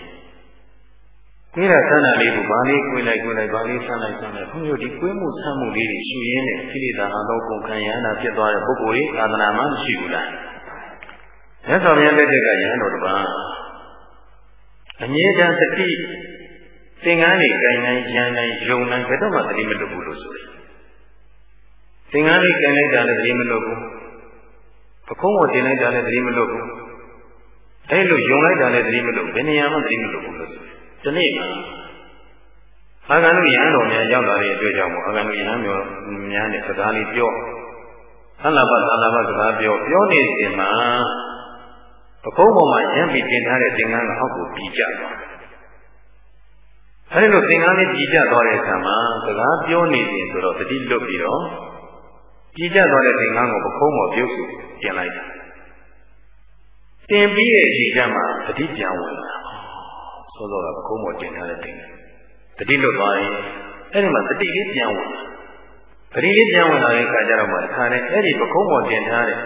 Speaker 1: ကွေးတာဆန္ဒလေးကိုဗာလေးကွေးလိုက်ကွေးလိုက်ဗာလေးဆန်းလိုက်ဆန်းလိုက်ဘုန်းကြီးတို့ဒီကွေးမှုဆန်းမှုလေးတွေရှုရင်းနဲ့ခိလေသာအသောကုန်ခံရတာဖြစ်သွားတဲ့ပုဂ္ဂိုလ်ကြီးသာသနာမှမရှိဘူးလားမြတ်စွာဘုရားလက်ထက်ကရဟန်းတော်တစ်ပါးအမြဲတမ်းသတိ သင်္ကန်းလေးကြိုင်နိုင်ရန်နိုင်ယုံနိုင်ဘယ်တော့မှသတိမလွတ်ဘူးလို့ဆိုတယ်သင်္ကန်းလေးကြိုင်လိုက်တာလည်းသတိမလွတ်ဘူးပခုံးကိုတင်လိုက်တာလည်းသတိမလွတ်ဘူးအဲလိုယုံလိုက်တာလည်းသတိမလွတ်ဘယ်နေရာမှသတိမလွတ်ဘူးလို့ဆိုတယ်ဒီနေ့မှာအာဂန္တုယဟန်တော်များရောက်လာတဲ့အတွက်ကြောင့်မို့အာဂန္တုယဟန်မျိုးများနဲ့စကားလေးပြောသလဘသလဘစကားပြောပြောနေစဉ်မှာပကုံးပေါ်မှာရံပြီးတင်ထားတဲ့သင်္ကန်းကအောက်ကိုပြီးကျသွားတယ်။ အဲဒီလိုသင်္ကန်းလေးပြီးကျသွားတဲ့အခါမှာစကားပြောနေစဉ်ဆိုတော့တတိလွတ်ပြီးတော့ပြီးကျသွားတဲ့သင်္ကန်းကိုပကုံးပေါ်ပြုတ်စုတင်လိုက်တာ။တင်ပြီးတဲ့အချိန်ကျမှတတိပြန်ဝင်လာစောစောကကုန်းပေါ်တင်ထားတဲ့တင်တတိလွတ်သွားရင်အဲ့ဒီမှာတတိလေးပြန်ဝင်တတိလေးပြန်ဝင်လာတဲ့အခါကျတော့မှတစ်ခါနဲ့အဲ့ဒီပကုန်းပေါ်တင်ထားတဲ့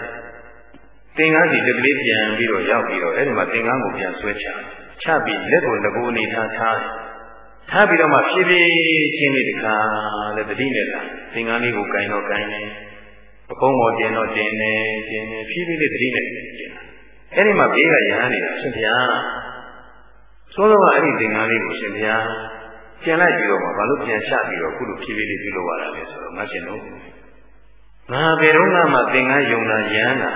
Speaker 1: သင်္ကန်းစီတကလေးပြန်ပြီးတော့ရောက်ပြီးတော့အဲ့ဒီမှာသင်္ကန်းကိုပြန်ဆွဲချချပြီးလက်ကိုငကိုအနေထားထား ထားပြီးတော့မှဖြည်းဖြည်းချင်းလေးတခါလဲတတိနဲ့လာသင်္ကန်းလေးကိုကင်တော့ကင်နေပကုန်းပေါ်တင်တော့တင်နေတင်နေဖြည်းဖြည်းလေးတတိနဲ့တင်အဲ့ဒီမှာဘေးကရဟန်းနေတာရှင်ဗျာသောသောကအဲ့ဒီသင်္ကန်းလေးကိုရှင်ဘုရားပြန်လိုက်ပြီးတော့မှဘာလို့ပြန်ချပြီးတော့ခုလိုဖြည်းဖြည်းလေးပြုလုပ်ရတာလဲဆိုတော့ငါရှင်တို့ငါဘယ်တော့မှသင်္ကန်းယုံတာယမ်းတာ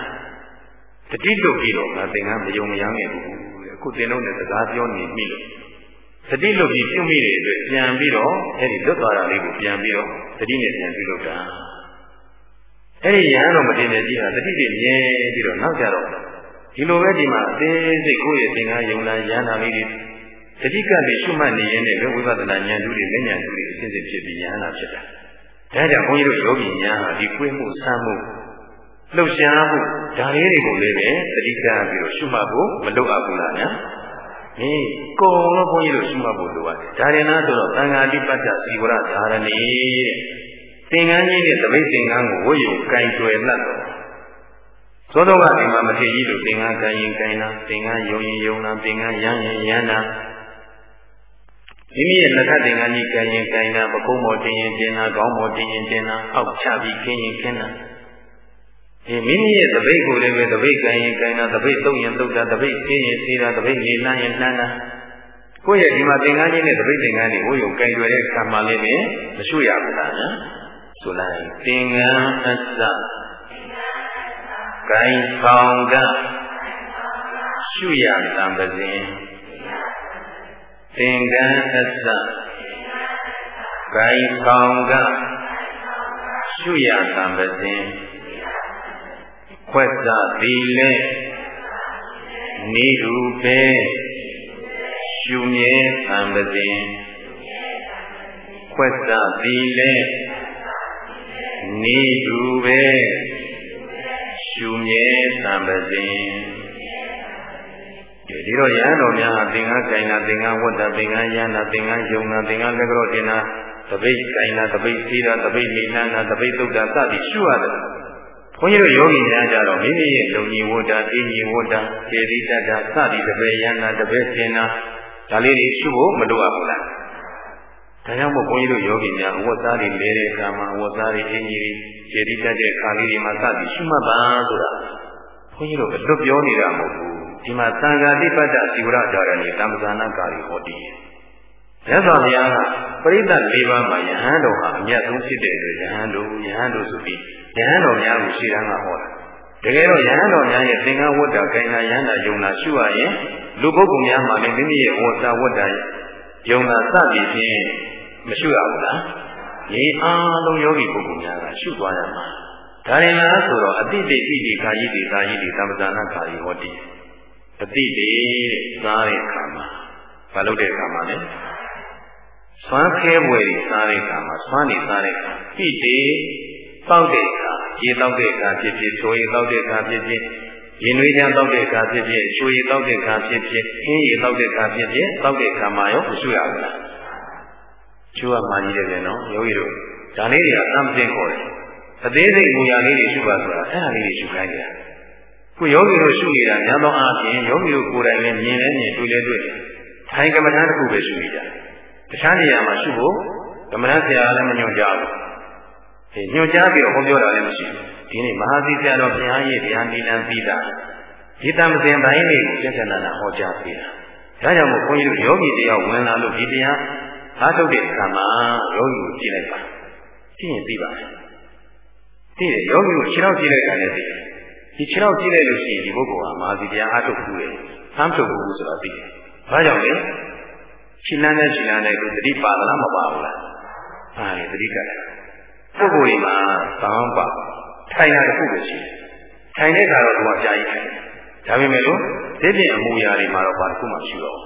Speaker 1: တတိတုတ်ပြီးတော့ငါသင်္ကန်းမယုံမယမ်းခဲ့ဘူးအခုသင်တို့နဲ့စကားပြောနေပြီလို့ တတိလွတ်ပြီးပြုမိတဲ့အတွက်ပြန်ပြီးတော့အဲ့ဒီလွတ်သွားတာလေးကိုပြန်ပြီးတော့တတိနဲ့ပြန်ပြုလုပ်တာအဲ့ဒီရဟန်းတော်မတင်တဲ့ကြီးဟာတတိတွေမြဲပြီးတော့နောက်ကြတော့ဒီလိုပဲဒီမှာအသေးစိတ်ကိုယ့်ရဲ့သင်္ကန်းယုံလာရဟန်းတာလေးတွေတတိကလည်းရှုမှတ်နေရင်လည်းဝိပဿနာဉာဏ်ဓုတွေလက်ဉာဏ်ဓုတွေအစဉ်စဉ်ဖြစ်ပြီးရဟန်းတာဖြစ်တာဒါကြောင့်ဘုန်းကြီးတို့ယောဂီများဟာဒီကိုယ်မှုဆမ်းမှုလှုပ်ရှားမှုဒါလေးတွေကိုလည်းပဲတတိကပြီးတော့ရှုမှတ်ဖို့မလုပ်အပ်ဘူးလားညာ ဟင်းကုံလို့ဘုန်းကြီးတို့ရှုမှတ်ဖို့လိုပါတယ်ဒါရင်လားဆိုတော့သံဃာတိပတ္တဇီဝရဓာရဏီသင်္ကန်းကြီးနဲ့တပိတ်သင်္ကန်းကိုဝတ်ယူကင်တွယ်လတ်တော့သောတော်ကဒီမှာမထေကြီးတို့သင်္ကန်းကင်ရင်ကင်တာသင်္ကန်းယုံရင်ယုံတာသင်္ကန်းရမ်းရင်ရမ်းတာမိမိရဲ့လက်ထသင်္ကန်းကြီးကင်ရင်ကင်တာပကုံးမော်တင်ရင်တင်တာခေါင်းမော်တင်ရင်တင်တာအောက်ချပြီးခင်းရင်ခင်းတာ ဒီမိမိရဲ့တပိတ်ကိုလည်းပဲတပိတ်ကင်ရင်ကင်တာတပိတ်တုံရင်တုတ်တာတပိတ်ခင်းရင်ဆေးတာတပိတ်နေနှမ်းရင်နှမ်းတာကိုယ့်ရဲ့ဒီမှာသင်္ကန်းကြီးနဲ့တပိတ်သင်္ကန်းကြီးဝိယုံကင်ရွယ်တဲ့ခံမှလေးနဲ့မရွှေ့ရဘူးလားနော်ဆိုလိုက်သင်္ကန်းအစဂိုင်းဆောင်ကရှုရတံပစဉ်သင်္ကန်းအစဂိုင်းဆောင်ကရှုရတံပစဉ် ခွက်စသည်လဲနေရူပဲရှုမြဲတံပစဉ်ခွက်စသည်လဲနေသူပဲရှုမြဲသံပစဉ်ဒီတော့ရဟန်းတော်များဟာသင်္ကန်းကိုင်တာသင်္ကန်းဝတ်တာသင်္ကန်းရမ်းတာသင်္ကန်းယုံတာသင်္ကန်းလက်ကြောတင်တာတပိတ်ကိုင်တာတပိတ်စီးတာတပိတ်နေနှမ်းတာတပိတ်သုတ်တာစသည်ရှုရတယ် ဘုန်းကြီးတို့ယောဂီများကြတော့မိမိရဲ့လုံကြီးဝတ်တာအင်းကြီးဝတ်တာခြေသီးတတ်တာစသည်တပည့်ရမ်းတာတပည့်တင်တာဒါလေးတွေရှုဖို့မလိုအပ်ဘူးလားဒါကြောင့်မို့ဘုန်းကြီးတို့ယောဂီများအဝတ်သားတွေလဲတဲ့အခါမှာအဝတ်သားတွေအင်ကြီးတွေခြေတိတတ်တဲ့အခါလေးတွေမှာစပြီးရှုမှတ်ပါဆိုတာဘုန်းကြီးတို့အလွတ်ပြောနေတာမဟုတ်ဘူးဒီမှာသံဃာတိပတ္တဇီဝရဓာရဏီတမ္ပဇာနာကာရီဟောတည်ရသော်ဘုရားကပရိသတ်၄ပါးမှာယဟန်တော်ဟာအမြတ်ဆုံးဖြစ်တဲ့အတွက်ယဟန်တို့ယဟန်တို့ဆိုပြီး ယဟန်တော်များကိုရှေ့တန်းကဟောတာတကယ်တော့ယဟန်တော်များရဲ့သင်္ကန်းဝတ္တကိုင်နာယဟန်တာယုံနာရှုရရင်လူပုဂ္ဂိုလ်များမှာလည်းမိမိရဲ့ဝတ္တဝတ္တယုံနာစသည်ဖြင့်မရှုရဘူးလားဒီအားလုံးယောဂီပုဂ္ဂိုလ်များကရှုသွားရမှာဒါရင်လားဆိုတော့အတိတိတိတိခာယိတိသာယိတိသမ္ပဇာနာခာယိဟောတိအတိတိစားတဲ့အခါမှာမလုပ်တဲ့အခါမှာလေဆွမ်းခဲဝယ်ပြီးစားတဲ့အခါမှာဆွမ်းနေစားတဲ့အခါပိတိ တောက်တဲ့အခါရေတောက်တဲ့အခါဖြစ်ဖြစ်ချိုးရေတောက်တဲ့အခါဖြစ်ဖြစ်ရင်နွေးချမ်းတောက်တဲ့အခါဖြစ်ဖြစ်ချိုးရေတောက်တဲ့အခါဖြစ်ဖြစ်ခင်းရေတောက်တဲ့အခါဖြစ်ဖြစ်တောက်တဲ့အခါမှာရောမရှိရဘူးလားချိုးရမှကြီးတယ်နော်ယောဂီတို့ဒါလေးတွေကအမှန်ခေါ်တယ်အသေးစိတ်မူရာလေးတွေရှုပါဆိုတာအဲ့ဒါလေးတွေရှုခိုင်းကြတာခုယောဂီတို့ရှုနေတာညာတော့အားဖြင့်ယောဂီတို့ကိုယ်တိုင်လည်းမြင်လဲမြင်တွေ့လဲတွေ့တယ်ထိုင်ကမ္မထာတစ်ခုပဲရှုနေကြတခြားနေရာမှာရှုဖို့ကမ္မထာဆရာလည်းမညွှန်ကြားဘူးအဲ ညွှန်ကြားပြီးတော့ဟောပြောတာလည်းမရှိဘူးဒီနေ့မဟာသီဆရာတော်ဘုရားရဲ့တရားနိလန်ပြီးတာဒီတမစင်ပိုင်းလေးကိုကျက်ကျက်နာနာဟောကြားပေးတာဒါကြောင့်မို့ဘုန်းကြီးတို့ယောဂီတရားဝင်လာလို့ဒီတရားအားထုတ်တဲ့အခါမှာယောဂီကိုကြည့်လိုက်ပါကြည့်ရင်သိပါမယ်သိတယ်ယောဂီကိုခြေထောက်ကြည့်လိုက်တာလည်းသိတယ်ဒီခြေထောက်ကြည့်လိုက်လို့ရှိရင်ဒီပုဂ္ဂိုလ်ဟာမဟာသီတရားအားထုတ်ဘူးလေဆမ်းထုတ်ဘူးဆိုတာသိတယ်ဘာကြောင့်လဲခြေလန်းနဲ့ခြေလန်းနဲ့ကိုသတိပါသလားမပါဘူးလားဟာလေသတိကလည်း ပုဂ္ဂိုလ်ဒီမှာသောင်းပါထိုင်တာတစ်ခုပဲရှိတယ်ထိုင်တဲ့အခါတော့သူကအကြာကြီးထိုင်တယ်ဒါပေမဲ့လို့ဒီပြင်အမူအရာတွေမှာတော့ဘာတစ်ခုမှမရှိတော့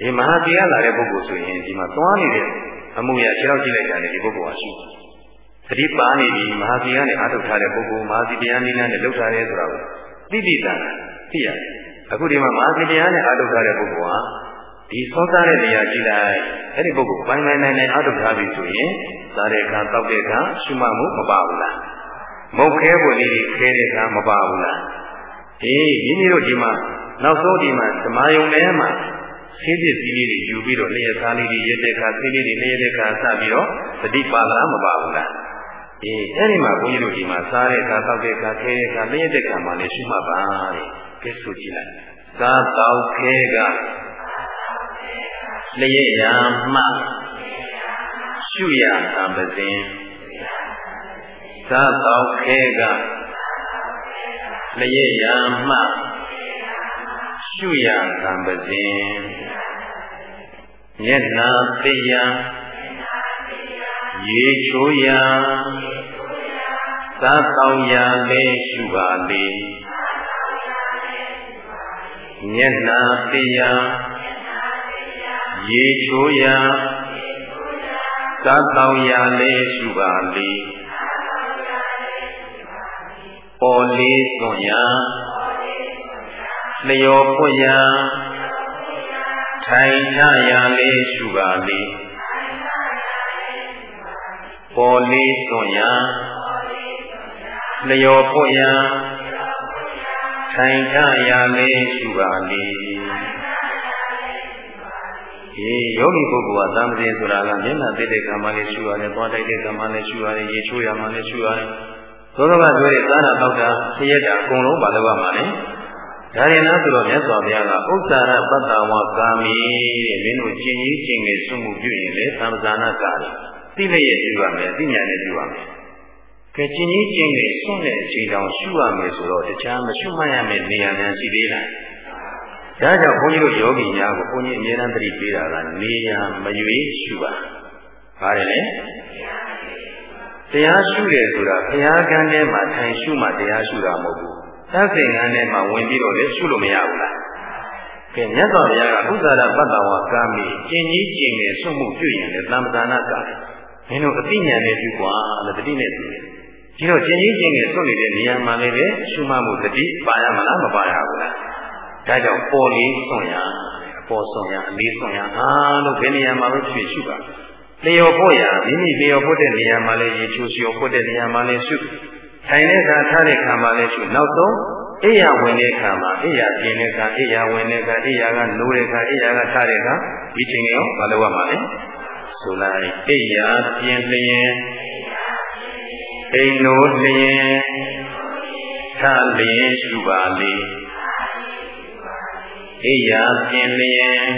Speaker 1: ဒီမဟာတရားလာတဲ့ပုဂ္ဂိုလ်ဆိုရင်ဒီမှာသွားနေတဲ့အမှုရခြေထောက်ကြည့်လိုက်တာနဲ့ဒီပုဂ္ဂိုလ်ဟာရှိတယ်သတိပါနေပြီမဟာစီကနေအားထုတ်ထားတဲ့ပုဂ္ဂိုလ်မဟာစီတရားနည်းနဲ့လှုပ်ထားတယ်ဆိုတာကိုသိသိတန်သိရတယ်အခုဒီမှာမဟာစီတရားနဲ့အားထုတ်ထားတဲ့ပုဂ္ဂိုလ်ဟာ ဒီသောသားတဲ့နေရာကြည့်လိုက်အဲ့ဒီပုဂ္ဂိုလ်ပိုင်းပိုင်းနိုင်နိုင်အားထုတ်ထားပြီဆိုရင်စားတဲ့အခါတောက်တဲ့အခါရှုမှတ်မှုမပါဘူးလားမုတ်ခဲဖို့လေးခဲတဲ့အခါမပါဘူးလားအေးမိမိတို့ဒီမှာနောက်ဆုံးဒီမှာဓမ္မယုံထဲမှာဆေးပစ္စည်းလေးတွေယူပြီးတော့လျှက်သားလေးတွေရက်တဲ့အခါဆေးလေးတွေလျှက်တဲ့အခါစပြီးတော့သတိပါလားမပါဘူးလားအေးအဲ့ဒီမှာဘုန်းကြီးတို့ဒီမှာစားတဲ့အခါတောက်တဲ့အခါခဲတဲ့အခါလျှက်တဲ့အခါမှလည်းရှုမှတ်ပါတဲ့ကဲဆိုကြည့်လိုက်စားတောက်ခဲက လျက်ရမှရှုရသံပစဉ်သာတောက်ခဲကလျက်ရမှရှုရကံပစဉ်မျက်နာသိယရေချိုးရာသာတောင်းရာလေးရှုပါလေမျက်နာသိယ ရေချိုးရာသာတောင်းရာလေးရှုပါလေပေါ်လေးသွန်ရာလျော်ဖွရာထိုင်ထရာလေးရှုပါလေပေါ်လေးသွန်ရာလျော်ဖွရာထိုင်ထရာလေးရှုပါလေ ဒီယောဂီပုဂ္ဂိုလ်ကသံဃေဆိုတာကမျက်နှာသိတဲ့ကံမှလည်းရှုရတယ်၊သွားတိုက်တဲ့ကံမှလည်းရှုရတယ်၊ရေချိုးရမှလည်းရှုရတယ်။သောသောကပြောတဲ့သာနာတောက်တာဆရက်တာအကုန်လုံးပါလို့ပါမှာလေ။ဒါရင်လားဆိုတော့မြတ်စွာဘုရားကဥစ္စာရပတ္တဝါကာမီတဲ့မင်းတို့ကျင့်ကြီးကျင့်ငယ်စွမှုပြုရင်လေသံဃာနာကာတိလျက်ပြုရမယ်သိညာနဲ့ပြုရမယ်ကဲကျင့်ကြီးကျင့်ငယ်စွန့်တဲ့အချိန်တောင်ရှုရမယ်ဆိုတော့တခြားမရှုမှတ်ရမယ့်နေရာများရှိသေးလား ဒါကြောင့်ဘုန်းကြီးတို့ယောဂီများကိုဘုန်းကြီးအမြဲတမ်းသတိပေးတာကနေရာမရွေးရှုပါပါတယ်လေတရားရှုတယ်ဆိုတာဘုရားကံထဲမှာထိုင်ရှုမှတရားရှုတာမဟုတ်ဘူးသတ်စိန်ကန်းထဲမှာဝင်ပြီးတော့လည်းရှုလို့မရဘူးလားကဲမြတ်စွာဘုရားကဥစ္စာရပတ္တဝါကာမိကျင်ကြီးကျင်ငယ်ဆွမှုပြုရင်လည်းသံသနာကမင်းတို့အသိဉာဏ်နဲ့ပြုကွာလို့တတိနဲ့ဆိုတယ်ဒီတော့ကျင်ကြီးကျင်ငယ်ဆွနေတဲ့နေရာမှာလည်းပဲရှုမှမှုတတိပါရမလားမပါရဘူးလား ဒါကြောင့်ပေါ်လေးဆွံ့ရအပေါ်ဆွံ့ရအလေးဆွံ့ရအားလို့ဘယ်နေရာမှာပဲဖြစ်ရှုပါလျော်ဖို့ရမိမိလျော်ဖို့တဲ့နေရာမှာလည်းရေချိုးလျော်ဖို့တဲ့နေရာမှာလည်းရှုထိုင်တဲ့အခါထားတဲ့အခါမှာလည်းရှုနောက်ဆုံးအိယာဝင်တဲ့အခါမှာအိယာပြင်တဲ့အခါအိယာဝင်တဲ့အခါအိယာကနိုးတဲ့အခါအိယာကထားတဲ့အခါဒီချိန်ရောမလုပ်ရမှာလေဆိုလိုက်အိယာပြင်လျင်အိမ်နိုးလျင်ထားလျင်ရှုပါလေ အိယာပြင်လျင်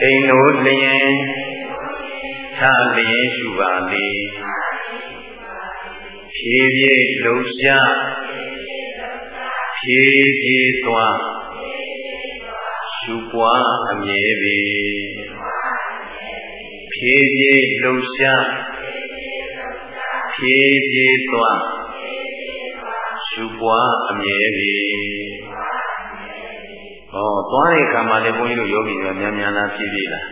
Speaker 1: အိမ်နိုးလျင်ထားလျင်ရှုပါလေဖြည်းဖြည်းလှုပ်ရှားဖြည်းဖြည်းသွားရှုပွားအမြဲပေဖြည်းဖြည်းလှုပ်ရှားဖြည်းဖြည်းသွားရှုပွားအမြဲပေ ဟောသွားတဲ့အခါမှာလည်းဘုန်းကြီးတို့ယောဂီတွေများများလားဖြည်းဖြည်းလား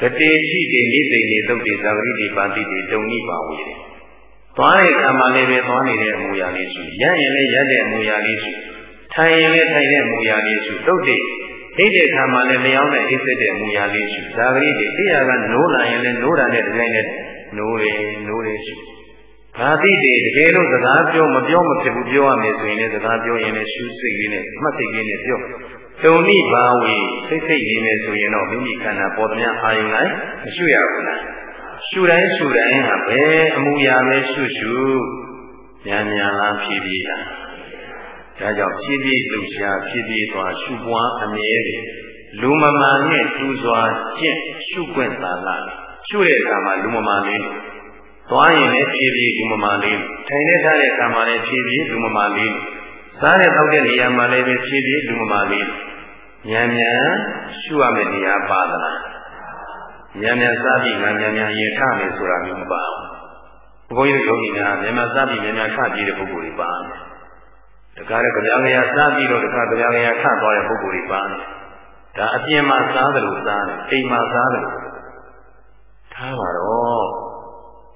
Speaker 1: ကတိရှိတိနိသိနေသုတ်တိသဂရိတိပါတိတိတုံနိပါဝေတယ်သွားတဲ့အခါမှာလည်းပဲသွားနေတဲ့အမူအရာလေးရှိရရင်လည်းရတဲ့အမူအရာလေးရှိထိုင်ရင်လည်းထိုင်တဲ့အမူအရာလေးရှိတုတ်တဲ့ိတ်တဲ့အခါမှာလည်းလျောင်းတဲ့အိတ်သက်တဲ့အမူအရာလေးရှိဒါကလေးတွေတရားကနိုးလာရင်လည်းနိုးတာနဲ့ဒီတိုင်းနဲ့နိုးတယ်နိုးတယ်ရှိ ဘာတိတွေတကယ်လို့စကားပြောမပြောမဖြစ်ဘူးပြောရမယ်ဆိုရင်လည်းစကားပြောရင်လည်းရှုစိတ်လေးနဲ့မှတ်စိတ်လေးနဲ့ပြောတုံနိဘာဝေစိတ်စိတ်နေမယ်ဆိုရင်တော့မိမိခန္ဓာပေါ်သမျှအာယုံလိုက်မရှုရဘူးလားရှုတိုင်းရှုတိုင်းဟာပဲအမှုရာပဲရှုရှုညာညာလားဖြည်းဖြည်းလားဒါကြောင့်ဖြည်းဖြည်းလှူရှားဖြည်းဖြည်းသွားရှုပွားအမြဲတည်းလူမမာနဲ့တူစွာကျင့်ရှုခွင့်သာလားရှုတဲ့အခါမှာလူမမာလေး သွားရင်လည်းဖြည်းဖြည်းလူမမာလေးထိုင်နေထားတဲ့အခါမှာလည်းဖြည်းဖြည်းလူမမာလေးစားတဲ့တောက်တဲ့နေရာမှာလည်းဖြည်းဖြည်းလူမမာလေးဉာဏ်ဉာဏ်ရှုရမယ့်နေရာပါသလားဉာဏ်နဲ့စားပြီးငါဉာဏ်ဉာဏ်ရင်ထမယ်ဆိုတာမျိုးမပါဘူး။ဘုန်းကြီးတို့ယောဂီများဉာဏ်နဲ့စားပြီးဉာဏ်ဉာဏ်ထပြီးတဲ့ပုဂ္ဂိုလ်တွေပါမယ်။တခါတည်းကြံကြံစားပြီးတော့တခါကြံကြံထသွားတဲ့ပုဂ္ဂိုလ်တွေပါမယ်။ဒါအပြင်မှာစားတယ်လို့စားတယ်အိမ်မှာစားတယ်ထားပါတော့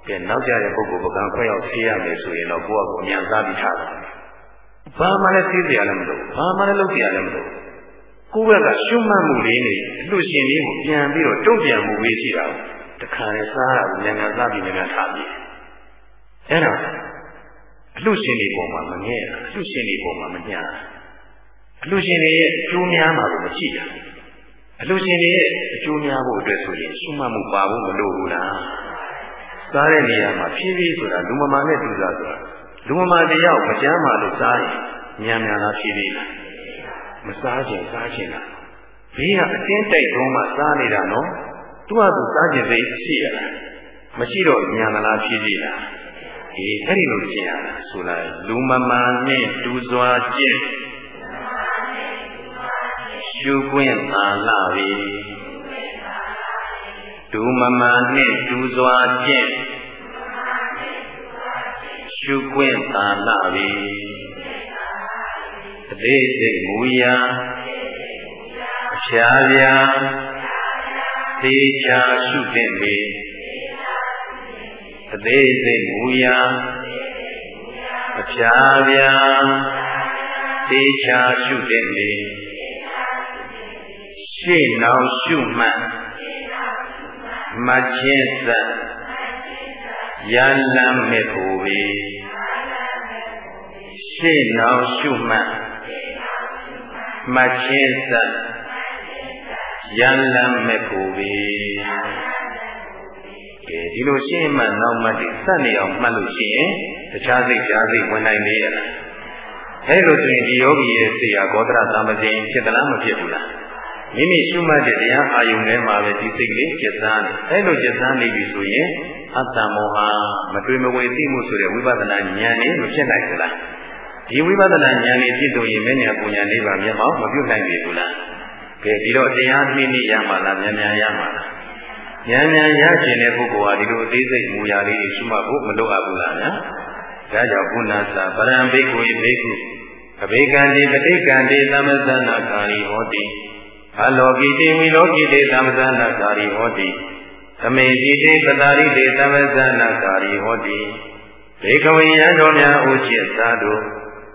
Speaker 1: ကဲနောက်ကြတဲ့ပုဂ္ဂိုလ်ပကံခွဲရောက်ဆေးရမယ်ဆိုရင်တော့ကိုယ့်အကူဉာဏ်စားပြီးထားတယ်။ဘာမှလည်းသိစရာလည်းမလိုဘာမှလည်းလုပ်စရာလည်းမလိုကိုယ့်ဘက်ကရှုမှတ်မှုလေးနေအလှရှင်လေးကိုပြန်ပြီးတော့တုံ့ပြန်မှုလေးရှိတာတခါနဲ့စားတာကိုဉာဏ်ကစားပြီးဉာဏ်ထားပြီးအဲ့တော့အလှရှင်တွေပေါ်မှာမငဲ့အလှရှင်တွေပေါ်မှာမညာအလှရှင်တွေရဲ့အကျိုးများမှာကိုမရှိတာအလှရှင်တွေရဲ့အကျိုးများဖို့အတွက်ဆိုရင်ရှုမှတ်မှုပါဖို့မလိုဘူးလား စားတဲ့နေရာမှာဖြည်းဖြည်းဆိုတာလူမမာနဲ့တူစားဆိုတာလူမမာတယောက်မကြမ်းမာလို့စားရင်ဉာဏ်များလားဖြည်းဖြည်းလားမစားခြင်းစားခြင်းလားဘေးကအတင်းတိုက်တုံးမှစားနေတာနော်သူ့ဟာသူစားခြင်းစိတ်ရှိရလားမရှိတော့ဉာဏ်လားဖြည်းဖြည်းလားအေးအဲ့ဒီလိုကျင့်ရတာဆိုလိုက်လူမမာနဲ့တူစွာကျင့်ရှုခွင့်သာလာပြီ ဒုမမာနဲ့တူစွာကျင့်ရှုခွင့်သာလာပြီအသေးစိတ်မူရာအဖြာဖြာသေချာရှုသင့်ပေအသေးစိတ်မူရာအဖြာဖြာသေချာရှုသင့်ပေရှေ့နောက်ရှုမှတ် မချင်းစရလမ်းမဲ့ဖို့ပေရှေ့နောက်ရှုမှတ်မချင်းစရလမ်းမဲ့ဖို့ပေကဲဒီလိုရှင်းမှနောက်မှဒီစက်နေအောင်မှတ်လို့ရှိရင်တခြားစိတ်ကြားစိတ်ဝင်နိုင်လေရလားအဲလိုဆိုရင်ဒီယောဂီရဲ့စိတ်ဟာဂေါတရသမဇင်ဖြစ်သလားမဖြစ်ဘူးလား မိမိရှုမှတ်တဲ့တရားအာယုံထဲမှာပဲဒီစိတ်လေးကျက်စားနေအဲလိုကျက်စားနေပြီဆိုရင်အတ္တမောဟမတွေ့မဝေသိမှုဆိုတဲ့ဝိပဿနာဉာဏ်นี่မဖြစ်နိုင်ဘူးလားဒီဝိပဿနာဉာဏ်นี่ဖြစ်လို့ရင်မဉဏ်ပူဉာဏ်လေးပါမျက်မှောက်မပြုတ်နိုင်ပြီဘူးလားကဲဒီတော့တရားနှိမ့်နေရမှာလားမြန်မြန်ရမှာလားမြန်မြန်ရခြင်းတဲ့ပုဂ္ဂိုလ်ဟာဒီလိုအသေးစိတ်မူရာလေးတွေရှုမှတ်ဖို့မလိုအပ်ဘူးလားညာဒါကြောင့်ဘုနာသာပရံဘိက္ခုဘိက္ခုအဘိကံတိပဋိကံတိသမသနာကာရီဟောတိ အလောကိတိဝိလောကိတိသမသနာကာရီဟောတိသမေတိတိပတာရိတိသမသနာကာရီဟောတိဘေကဝိယံတော်များဥจิตသာတို့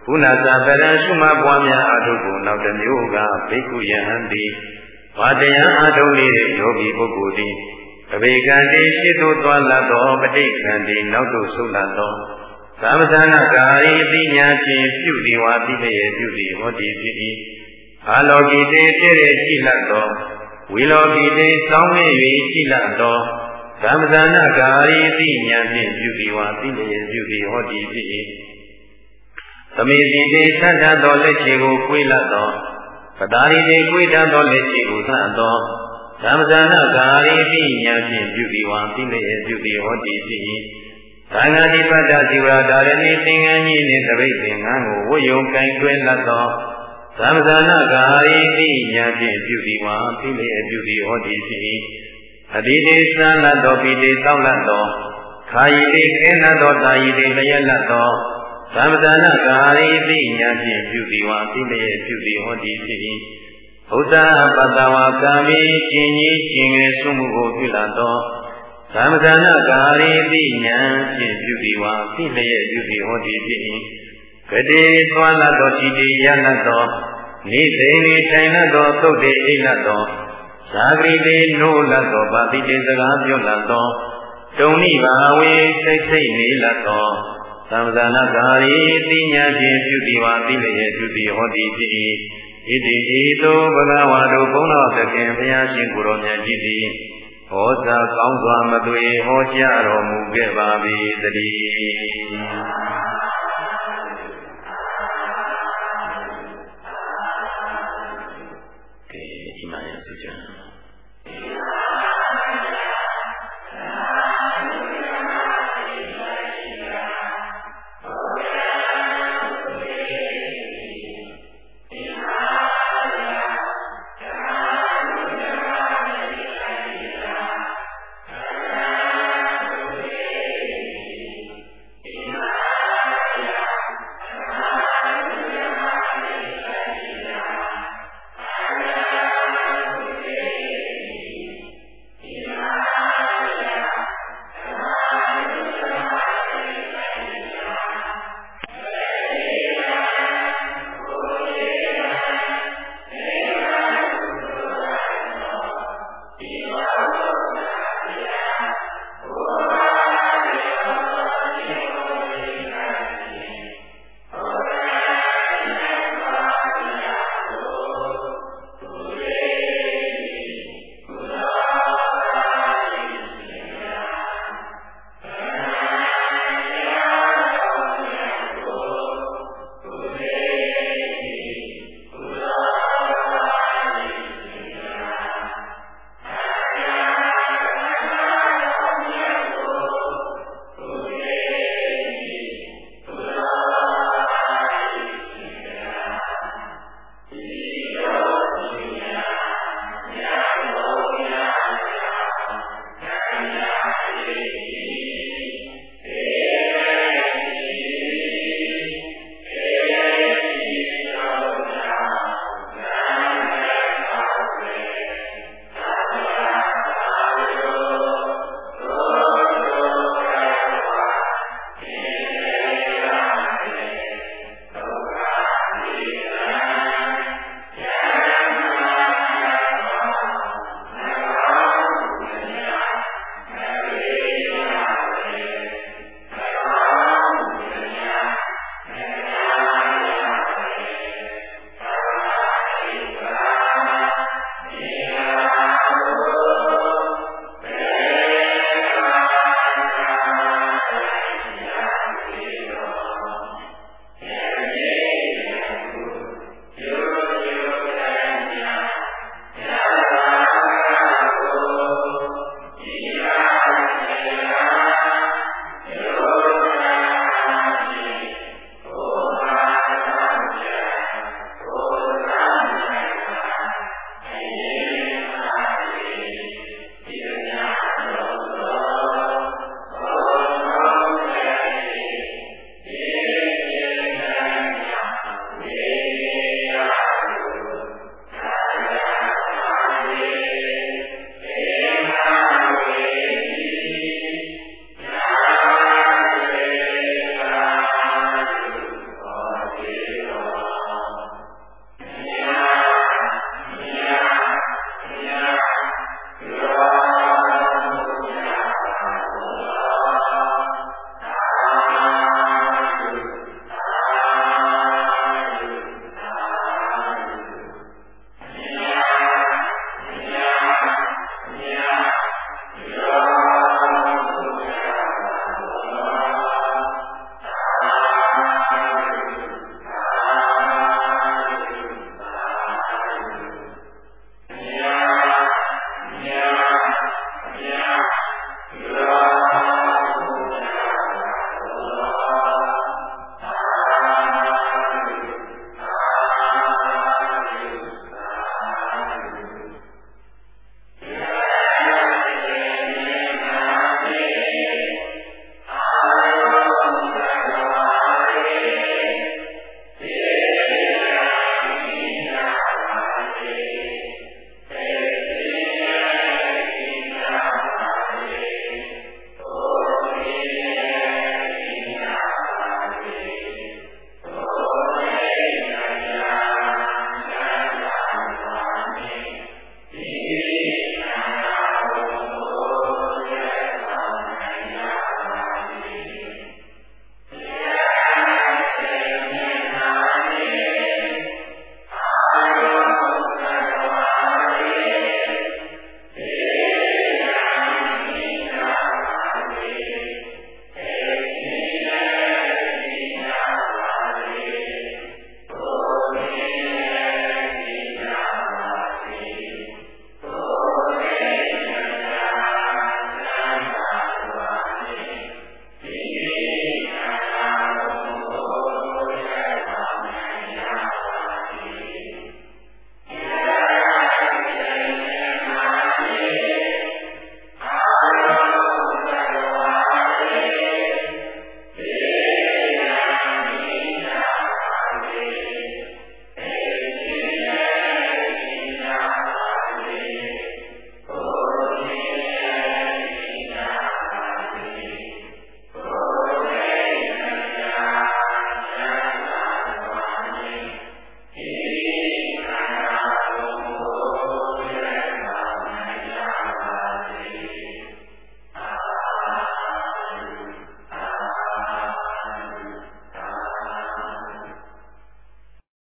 Speaker 1: ဘုနာသာပရံရှုမှတ်ပွားများအထုကိုနောက်တစ်မျိုးကဘိက္ခုယဟံတိဘာတရားအထုနေတဲ့ယောဂီပုဂ္ဂိုလ်သည်အဘေကံတိရှိသို့သွားလာသောပဋိကံတိနောက်သို့ဆုတ်လာသောသမသနာကာရီပညာဖြင့်ပြုသည်ဝါပိလျေပြုသည်ဟောတိဖြစ်၏ အာလောကိတေဖြစ်ရရှိလတ်သောဝီလောကိတေစောင်း၍ရှိလတ်သောသမသနာကာရီပညာဖြင့်ပြုသည်ဝါပိလျေပြုသည်ဟောတိဖြစ်၏သမေတိတေသတ္တသောလက်ချေကိုကွေးလတ်သောပတာရီတေကွေးတတ်သောလက်ချေကိုသတ်သောသမဇာနာကာရီပိညာဖြင့်ပြုသည်ဝါပိလျေပြုသည်ဟောတိဖြစ်၏သံဃာတိပတ္တဇီဝဒါရဏီသင်္ကန်းကြီးနှင့်တပိတ်သင်္ကန်းကိုဝတ်ယုံကင်တွဲလတ်သော သမဇာနာကာရီပိညာဖြင့်ပြုသည်ဝါပိလျေပြုသည်ဟောတိဖြစ်၏အတိတေသံလတ်သောပိတေတောက်လတ်သောခာယီတေခဲလတ်သောတာယီတေလျက်လတ်သောသမဇာနာကာရီပိညာဖြင့်ပြုသည်ဝါပိလျေပြုသည်ဟောတိဖြစ်၏ဘုဒ္ဓပတ္တဝါကာမိရှင်ကြီးရှင်ငယ်ဆုံးမှုကိုပြုလာသောသမဇာနာကာရီပိညာဖြင့်ပြုသည်ဝါပိလျက်ပြုသည်ဟောတိဖြ စ်၏ကတိသွားလသောတိတိယလသောနိသိနေထိုင်လသောသုတ်တေအိလသောဇာဂရိတေနိုးလသောဗာတိတေစကားပြောလသောတုံနိဘာဝေစိတ်စိတ်နေလသောသမဇာနာကာရီတိညာဖြင့်ပြုသည်ဝါပိလျက်ပြုသည်ဟောတိဖြစ်၏ဣတိဤသို့ဘဂဝါတို့ဘုန်းတော်သခင်ဘုရားရှင်ကိုယ်တော်မြတ်ကြီးသည်ဟောစာကောင်းစွာမသွေဟောကြားတော်မူခဲ့ပါ၏တည်း